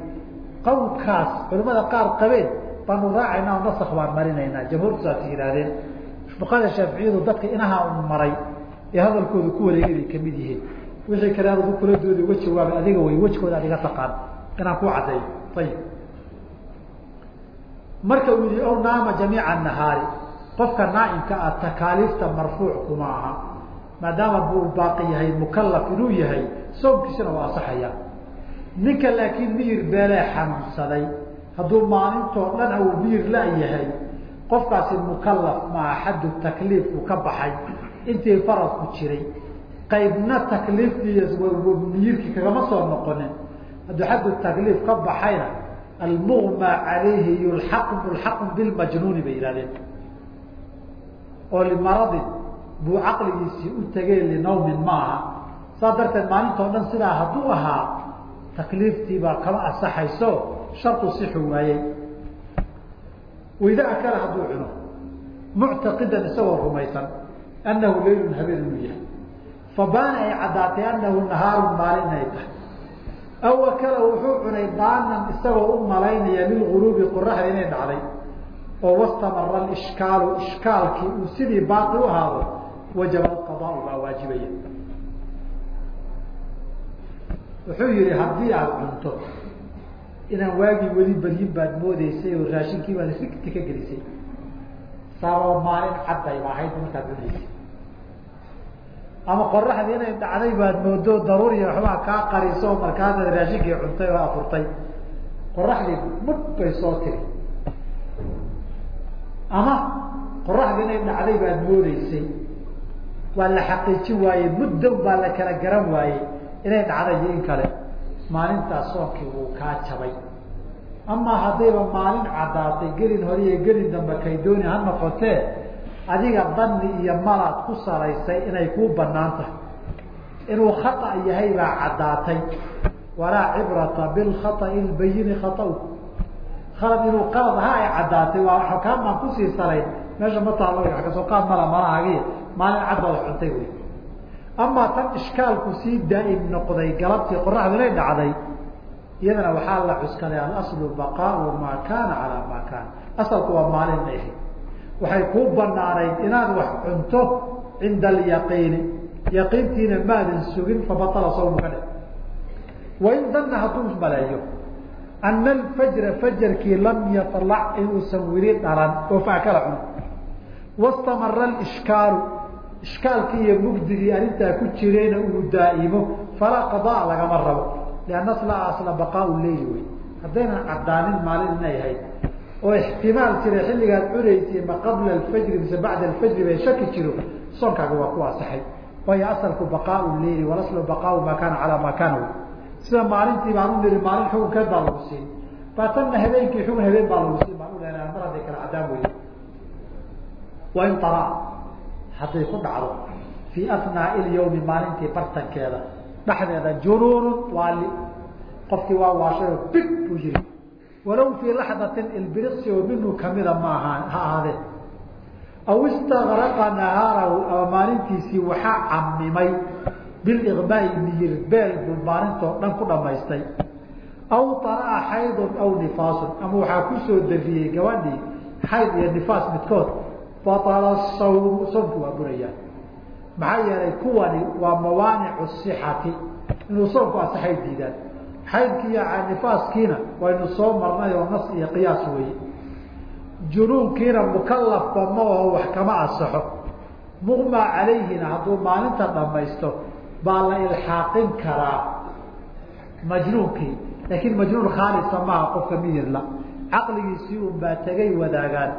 qowlkaas culimada qaar qabeen baanu raacaynaa o nask baan marinaynaa. Jamhuurtu saas yihaahdeen fuqahada shaaficiyadu dadka inaha un maray ee hadalkooda ku wareegay bay ka mid yihiin. Wixii kale adgu kula doodi uga jawaabay adiga way wejkooda ad iga taqaan inaan ku caddeeyo. Ayib marka uu yihi o naama jamiica nahaari. Qofka naaimka ah takaaliifta marfuuc kuma aha maadaama buu baaqi yahay mukalaf inuu yahay soomkiisana waa asaxaya ninka laakiin miyir beelee xanuunsaday hadduu maalintoo dhan uu miyir la-yahay qofkaasi mukalaf maa xaddu takliifku ka baxay intii farasku jiray. Qaybna takliifmiyirki kagama soo noqonin. Hadduu xaddu takliif ka baxayna almuغma alayhi yulaqu mulaqu bilmajnuuni bay yihahdeen oo limaradin buu caqligiisii u tegey linawmin maaha. Saa darteed maalintao dhan sidaa hadduu ahaa takliiftiibaa kama asaxayso shartu sixu waayey. Wayda akala hadduu cuno muctaqidan isagoo rumaysan annahu laylun habeen inuu yahay fabaana ay caddaatay annahu nahaarun maalin inay tahay aw akala wuxuu cunay daanan isagoo u malaynaya lilguruubi qoraxda inay dhacday oo wastamara ishkaalu ishkaalkii uu sidii baaqi u ahaado wajaba alqadaau baa wuxuu yihi haddii aada cunto inaan waagii weli beryin baad moodeysay oo raashinkii baad rigti ka gelisay sababa maalin caddayba ahayd markaad cunaysay ama qoraxdii inay dhacday baad moodo daruuriya waxbaa kaa qariso markaasaad raashinkii cuntay oo afurtay qoraxdii mud bay soo tiri. Ama qoraxdii inay dhacday baad moodeysay. Waa la xaqiijin waaye muddow baa la kala garan waayey inay dhacday iyo in kale. Maalintaas soonkii wuu kaa jabay. Amaa haddayba maalin caddaatay gelin hore iyo gelin dambe kay dooni ha noqotee adiga dani iyo malaad ku salaysay inay kuu bannaan tahay. Inuu khata yahay baa caddaatay. Walaa cibrata bilkhaai lbayini khatau khalad inuu qalad ahaa ay caddaatay waa xakaam baan ku sii salayn meesha ma taalo ka soo qaad mala malahaagi maalin cad baad cuntay wy amaa tan ishkaalku sii daa'im noqday galabtii qoraxdu inay dhacday iyadana waxaa la cuskaday alaslu baqaau maa kaana calaa maa kaana. Asalku waa maalin ma ahayd waxay kuu banaanayd inaad wax cunto cinda alyaqiini. Yaqiintiina maadan sugin fabatala sawmu ka dhe wain danna hadduu maleeyo ana alfajra fajarkii lam yaطlac inuusan weli dhalan oo faakala cun. Wastamara ishkaalu ishkaalkii iyo mugdigii arrintaa ku jirayna uu daa'imo falaa qadaa lagama rabo lianna asla asla baqaau leyli wey haddaynan caddaanin maalin inay ahayd oo ixtimaal jira xilligaad cunaysay ma qabla alfajri mise bacda alfajri bay shaki jiro soonkaaga waa ku asaxay waayo asalku baqaau leyli walaslu baqaau maa kaana calaa maa kaana sida maalintii baan u niri maalin xukunkeed baa lagu siin. Baatanna habeenkii xukun habeen baa lagu siin baan u leena mar hadday kala caddaan weydo wain taraa hadday ku dhacdo fii afnaai ilyawmi maalintii bartankeeda. Dhexdeeda junuunun waali qofkii waa waashayoo big buu yiri walow fii laxdatin ilbiriqsi oo minhu kamida ma ahaa ha ahaadeen aw istagraqa nahaarahu maalintiisii waxaa camimay biliqbaai miyir beel buu maalintoo dhan ku dhamaystay aw taraa xaydun aw nifaasun ama waxaa ku soo dariyey gabadhii xayd iyo nifaas midkood baala sawmu soomku waa burayaan maxaa yeelay kuwani waa mawaanicu sixati inuu soomku asaxay diidaan xaydkii iyo nifaaskiina waynu soo marnay oo nas iyo qiyaas weeye. Junuunkiina mukalafba ma aho wax kama asaxo muqmaa calayhina hadduu maalinta dhamaysto baa la ilxaaqin karaa majnuunkii laakiin majnuun khaalisa maaha qofka miyirla caqligiisii un tegay wadaagaan.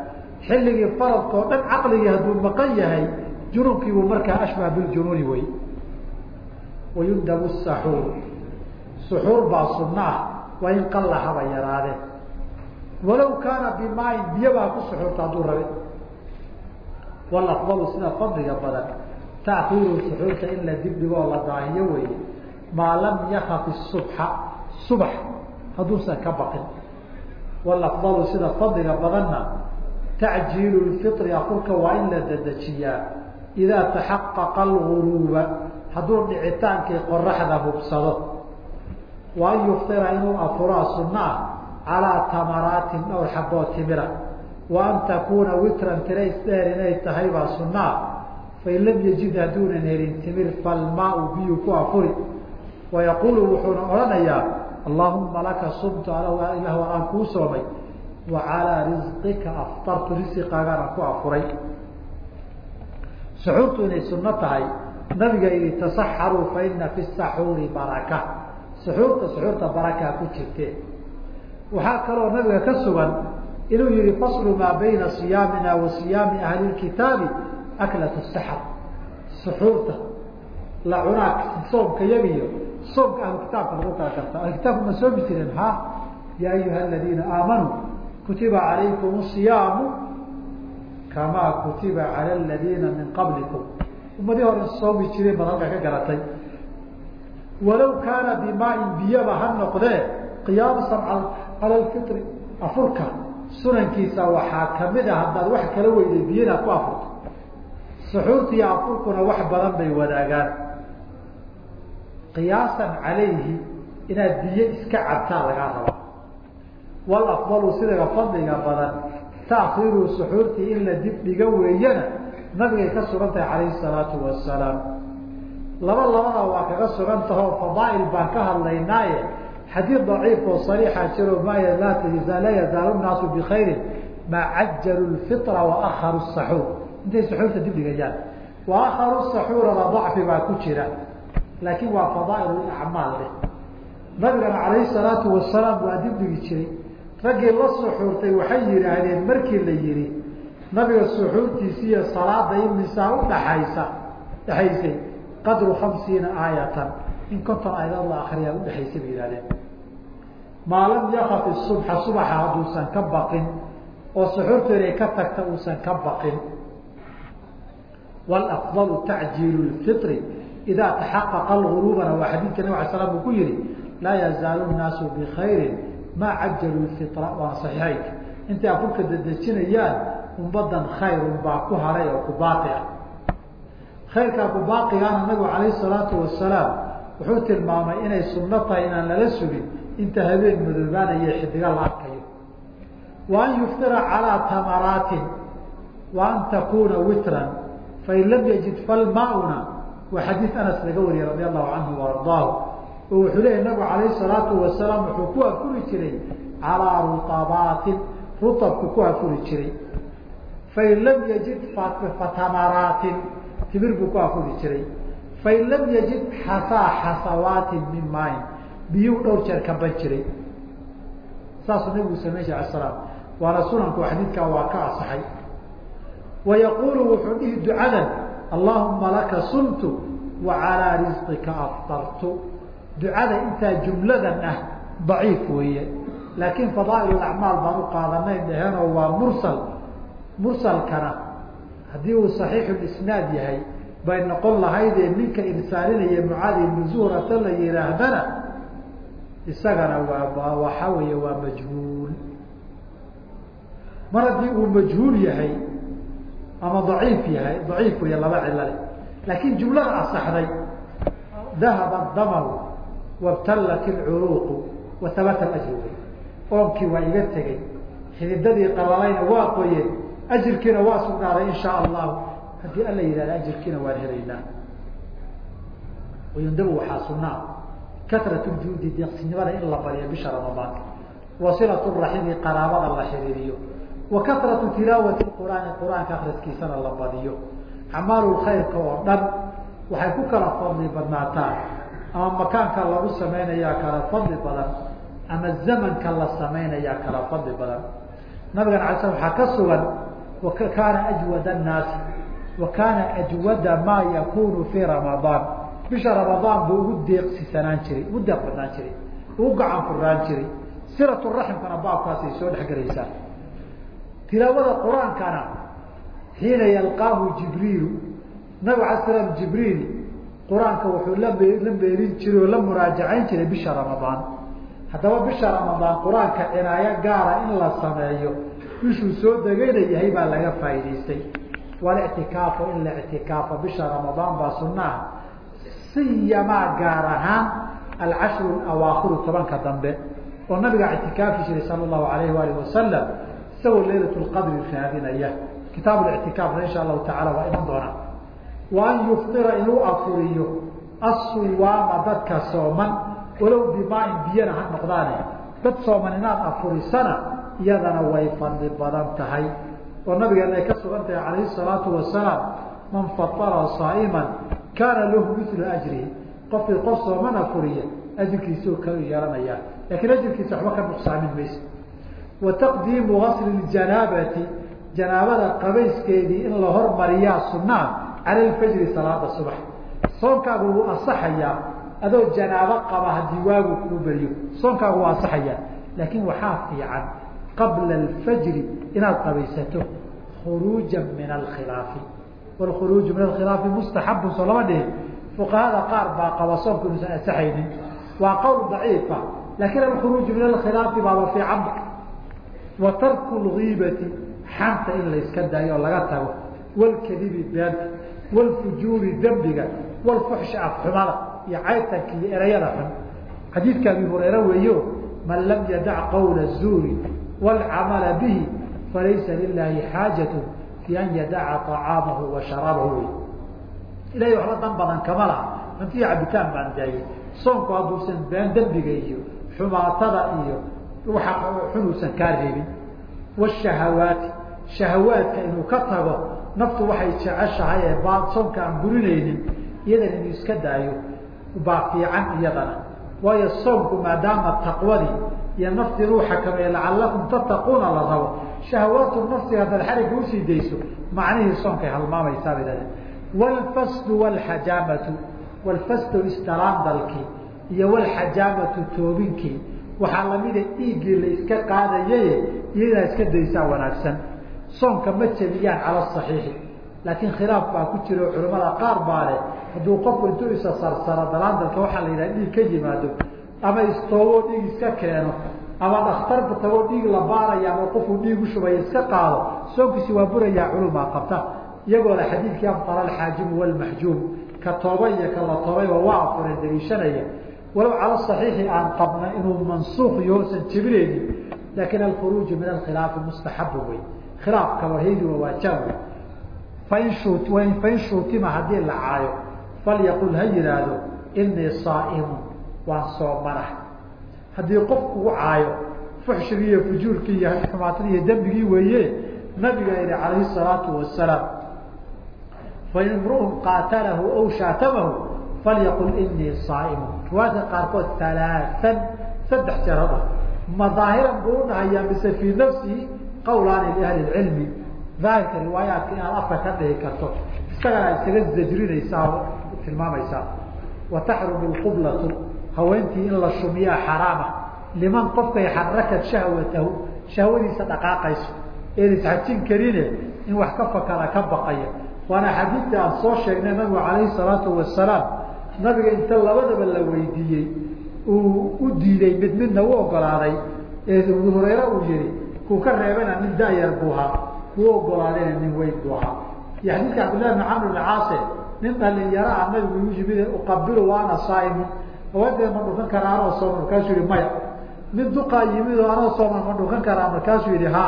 Xilligii faradka oo dhan caqligii hadduu maqan yahay junuunkiibuu markaa ashbaha biljunuuni wey wayundabu saxuur suxuur baa sunno ah waa in qalla haba yaraadee walow kaana bimaain biyo baa ku suxuurta hadduu rabe. Walafdalu sida fadliga badan takiiru suxuurta in la dibdhigo oo la daahiyo weeye. Maa lam yakaf subxa subax hadduusan ka baqin. Walafdalu sida fadliga badanna tacjiilu lfiri afurka waa in la dedejiyaa idaa taxaqaqa alguruuba hadduu dhicitaankii qoraxda hubsado wa an yuftira inuu afuraa sunno ah calaa tamaraatin dhowr xaboo timira wa an takuuna witran tirays dheer inay tahay baa sunno ah fain lam yajid hadduunan helin timir falmaau biyu ku afuri wayaquulu wuxuuna odhanayaa allaahuma laka sumtu ilah aan kuu soomay wa risqika aftartu risiqaagaan ku afuray suxuurtu inay sunno tahay nabiga yihi tasaxaruu fa fi saxuuri baraka suxuurta suxuurta barakaa ku jirte. Waxaa kaloo nabiga ka sugan inuu yihi faslu maa bayna siyaamina wa siyaami ahli kitaabi aklat saxar suxuurta la cunaa soomka yagiyo soomka ahlu kitaabka lagu kala garta ahlu kitaabka ma soomi jireen ha ya ayuha aladiina aamanuu kutiba calaykum siyaamu kamaa kutiba cala aladiina min qablikum. Ummadii hore soomi jireen baad halkaa ka garatay walow kaana bimaain biyaba ha noqdee qiyaasan cala lfitri afurka sunankiisa waxaa ka mid a haddaad wax kala weyday inaad ku afurto. Suxuurtiiyo afurkuna wax badan bay wadaagaan. Qiyaasan calayhi inaad biyo iska cabtaa lagaa rabaa. Walafdalu sidaga fadliga badan taakhiiru suxuurtii in la dib dhiga weeyana nabigay ka sugan tahay calayhi salaatu wasalaam laba labada waa kaga sugan tahoo fadaa'il baan ka hadlaynaaye. Xadiid daciif oo sariixa jiro ma laa yazaalu naasu bikayrin maa cajalu lfitra waakharu saxuur intay suxuurta dib dhigayaan. Wa akharu saxuurada dacfi baa ku jira laakiin waa fadaa'il acmaal leh. Nabigana calayhi salaatu wasalaam waa dib dhigi jiray. Raggii la suxuurtay waxay yidhaahdeen markii la yihi nabiga suxuurtiisi iyo salaada imisaa udhaxaysa dhexaysay qadru hamsiina aayatan. In konton aayadood la akriyaa udhexaysay bay yihahdeen maa lam yakaf subxa subaxa hadduusan ka baqin oo suxuurtu inay ka tagta uusan ka baqin. Wlafdalu tacjiilu lfitri idaa taxaqaqa alguruubana waa xadiidka nabig ala slam uu ku yihi laa yazaalu nnaasu bikayrin maa cajalu lfitra. Waana saxiixaynka intay afurka dedejinayaan umbadan khayrun baa ku haray oo ku baaqi ah khayrkaa ku baaqigaana nabigu calayhi salaatu wasalaam wuxuu tilmaamay inay sunno tahay inaan lala sugin inta habeen madoobaanaya xidiga la arkayo. Wa an yuftira calaa tamaraatin wa an takuuna witran fain lam yajid falmauna waa xadiid anas laga wariyey radi allahu canhu waardaahu oo wuxuu leeyahy nabigu calayhi salaatu wasalaam wuxuu ku afuri jiray calaa rutabaatin rutabku ku afuri jiray. Fain lam yajid fatamaraatin timir buu ku afuri jiray. Fain lam yajid xasaa xasawaatin min maayin biyuu dhowr jeer ka ban jiray. Saasuu nabigu samey jir ala waana sunanku xadiidkaa waa ka asaxay wa wuxuu dhihi ducadan allahuma laka sumtu wa risqika aftartu. Ducada intaa jumladan ah daciif weeye. Laakiin fadaa'il acmaal baan u qaadanay dheheenoo waa mursal mursalkana haddii uu saxiixu isnaad yahay bay noqon lahaydee ninka irsaalinaya mucaadi ibnu zuhrata la yihaahdana isagana waa waxa weeye waa majhuul. Mar haddii uu majhuul yahay ama daciif yahay daciif weeye laba cilo laakiin jumlada asaxday dahaba damaru wabtallat ilcuruuqu wa habata oonkii waa iga tegey xididadii qalalayna waa qoyeen ajirkiina waa sugnaaday in shaa allahu haddii alla yihahda ajirkiina waan helaynaa. Wayundabu waxaa sunaa katrat ljuudi deeqsinimada in la bariyo bisha ramadaanka wa silatu raximi qaraabada la xiriiriyo. Wa katratu tilaawati qur'aani qur'aanka akriskiisana la badiyo. Acmaalu khayrka oo dhan waxay ku kala fadli badnaataan ama makaanka lagu samaynayaa kala fadli badan. Ama zamanka la samaynayaa kala fadli badan. Nabigan ala sl waxaa ka sugan kaana ajwad annaasi wa kaana ajwada maa yakunu fii ramadaan bisha ramadaan buu ugu deeqsisanaan jiray ugu deeq badnaan jiray ugu gacan furnaan jiray silatu raximkana baabkaasay soo dhexgelaysaa tilaawada qur'aankana xiina yalqaahu jibriilu nabig ala slam jibriil qur'aanka wuxuu la meelin jiray oo la muraajacayn jiray bisha ramadaan haddaba bisha ramadaan qur'aanka cinaayo gaara in la sameeyo bishuu soo degayna yahay baa laga faa'idaystay walictikaafo in la ictikaafo bisha ramadaan baa sunnaha siyamaa gaar ahaan alcashru awaakiru tobanka dambe oo nabiga ictikaafi jiray sala allahu alayhi waalih wasalam isagoo laylat lqadri raadinaya. Kitaab ictikaafna insha allahu tacala waa iman doonaa wa an inuu afuriyo asuwaama dadka sooman walow bimaain biyana ha noqdaane. Dad sooman inaad afurisana iyadana way fadli badan tahay. Oo nabigeena ay ka sugan tahay calayhi salaatu wasalaam man fatara saa'iman kaana lahu milu ajrihi. Qofkii qof sooman afuriya ajirkiisuu ka yeelanayaa lakiin ajirkiisa waxba ka nuqsaamin mayso wa taqdiimu gasli ljanaabati janaabada qabayskeedii in la hormariyaa sunnaha cala lfajri salaada subax. Soonkaagu wuu asaxayaa adoo janaabo qaba haddii waagu kuu beriyo. Soonkaagu waa asaxayaa laakiin waxaa fiican qabla alfajri inaad qabaysato khuruuja min alkhilaafi. Wlkhuruuju min alkhilaafi mustaxabu soo lama dhihin. Fuqahada qaar baa qaba soomka inuusan ansaxaynin. Waa qowl daciifa ah. laakiin alkhuruuju min alkhilaafi baaba fiicanba wa tarku lgiibati xanta in layska daayo oo laga tago. Walkadibi beenta walfujuuri dembiga walfuxshi afxumada iyo caytanka iyo erayada xun. Xadiidka abi hureyre weeyo man lam yadac qowla zuuri wاlcamala bihi falaysa lilahi xaajaة fi an yadaca طacaamahu wa sharaabahu wey ilahay waxba dan badan kama laha cuntiya cabitaan baan daayey soonku hadduusan been dembiga iyo xumaatada iyo waxa xunuusan kaa reebin wاshahawaati shahawaadka inuu ka tago naftu waxay jeceshahay ee baa soonka aan burinaynin iyadan inuu iska daayo baa fiican iyadana waayo soomku maadaama taqwadii iyo nafti inuu xakameeye lacalakum tattaquuna la rabo. Shahawaatu nafsiga haddaad xarigga u sii dayso macnihii soonkay halmaamaysaa bay daheen wlfasdu wlxajaamatu wlfasdu istaraandalkii iyo wlxajaamatu toobinkii. Waxaa lamida dhiiggii la iska qaadayaye iyadaa iska daysaa wanaagsan. Soonka ma jebiyaan cala saxiixi. Laakiin khilaaf baa ku jiro culamada qaar baa leh hadduu qofku intuu isa sarsaro dalaandalka waxaa la yidhaha dhiig ka yimaado ama istoobo dhiig iska keeno ama dhakhtarba tagoo dhiig la baaraya ama qofuu dhiig u shubaya iska qaado soonkiisi waa burayaa culumaa qabta. Iyagoo le xadiidkii afqara alxaajimu walmaxjuum ka tooba iyo ka la toobayba waa afureen daliishanaya walow cala saxiixi aan qabna inuu mansuuq iyo oosan jebinaynin laakiin alkhuruuju min alkhilaafi mustaxabu wey khilaafka wahaydi wawaajaa fain shuu fain shuutima haddii la caayo falyaqul ha yihaahdo inii saaimun waan soomanahay haddii qof kugu caayo fuxshigii iyo fujuurkii iyo xumaatadii iyo dembigii weeye nabiga yihi calayhi salaatu wasalaam fain imruun qaatalahu aw shaatamahu falyaqul inii saaimun. Riwaayadka qaarkood alaaan saddex jeer hada madaahiran buu udhahayaa mise fii nafsihi qawlaani liahli cilmi daahirka riwaayaadka inaad afka ka dhihi karto isagana isaga zajrinaysaa tilmaamaysaa. Wa taxrumu haweentii in la shumiyaa xaraama liman qofkay xarakat shahwatahu shahwadiisa dhaqaaqayso. Een isxajin karine in wax ka fakara ka baqaya. Waana xadiidka aan soo sheegnay nabigu calayhi salaatu wasalaam nabiga inta labadaba la weydiiyey uu u diiday mid midna u ogolaaday. Ee abu hureyre uu yihi kuu ka reebana nin dayar buu ahaa. Kuu ogolaadayna nin weyn buu ahaa. Iyo xadiidka cabdillahi bn camr bn caase nin dhalinyaro ah nabigu igu yimid uqabilu waana saaimun haweenteed ma dhukan karaa anoo sooman markaasuu yihi maya. Mid duqaa yimid oo anoo sooman ma dhukan karaa markaasuu yihi ha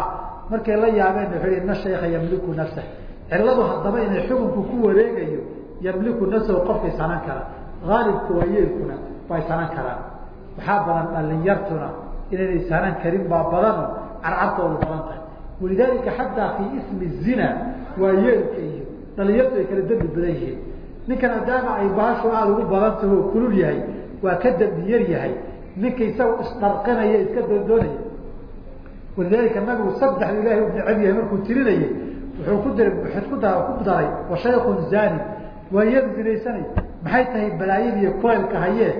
markay la yaabeen wuxuu yihi ina shaykha yamliku nafsah cilladu haddaba inay xukunku ku wareegayo yamliku nafsahu qofkay sanan kara aalibka waayeelkuna way sanan karaan. Waxaa badan dhalinyartuna inaynay sanan karin baa badanoo carcartoodu badan tahay. Walidaalika xataa fii ismi zina waayeelka iyo dhalinyartu ay kala dembi badan yihiin. Ninkan maadaama ay baashu aada ugu badan taho kulul yahay waa ka dembi yar yahay ninka isaga isdharqinaya iska doondoonaya walidaalika nabigu saddexda ilahay u necab yahay markuu tirinayay. Wuxuu ku diray ku da ku daray wa shaykun zani waa iyadu zinaysanay maxay tahay balaayada iyo kuleylka hayee?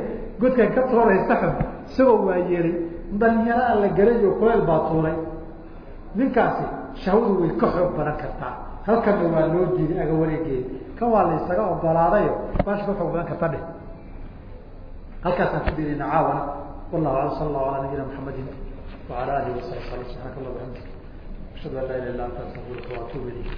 Godkan ka tuuraysa xun isagoo waa yeelay dhalinyaro aan la gelay oo kuleyl baa tuuray. Ninkaasi shahwadu way ka xoog badan kartaa. Halkana waa loo diiday aga wareegeeda kan waa la isaga ogolaadayo baasha ka xoog badan karta dheh halkaasaan ku dirayna caawana wallahu alam sal allahu ala nabiyina maxamedin waala alihi wasabi sal subxaanaka allah amdik ashhadu an laa ilah illa anta astafiruka waatuub ilayk.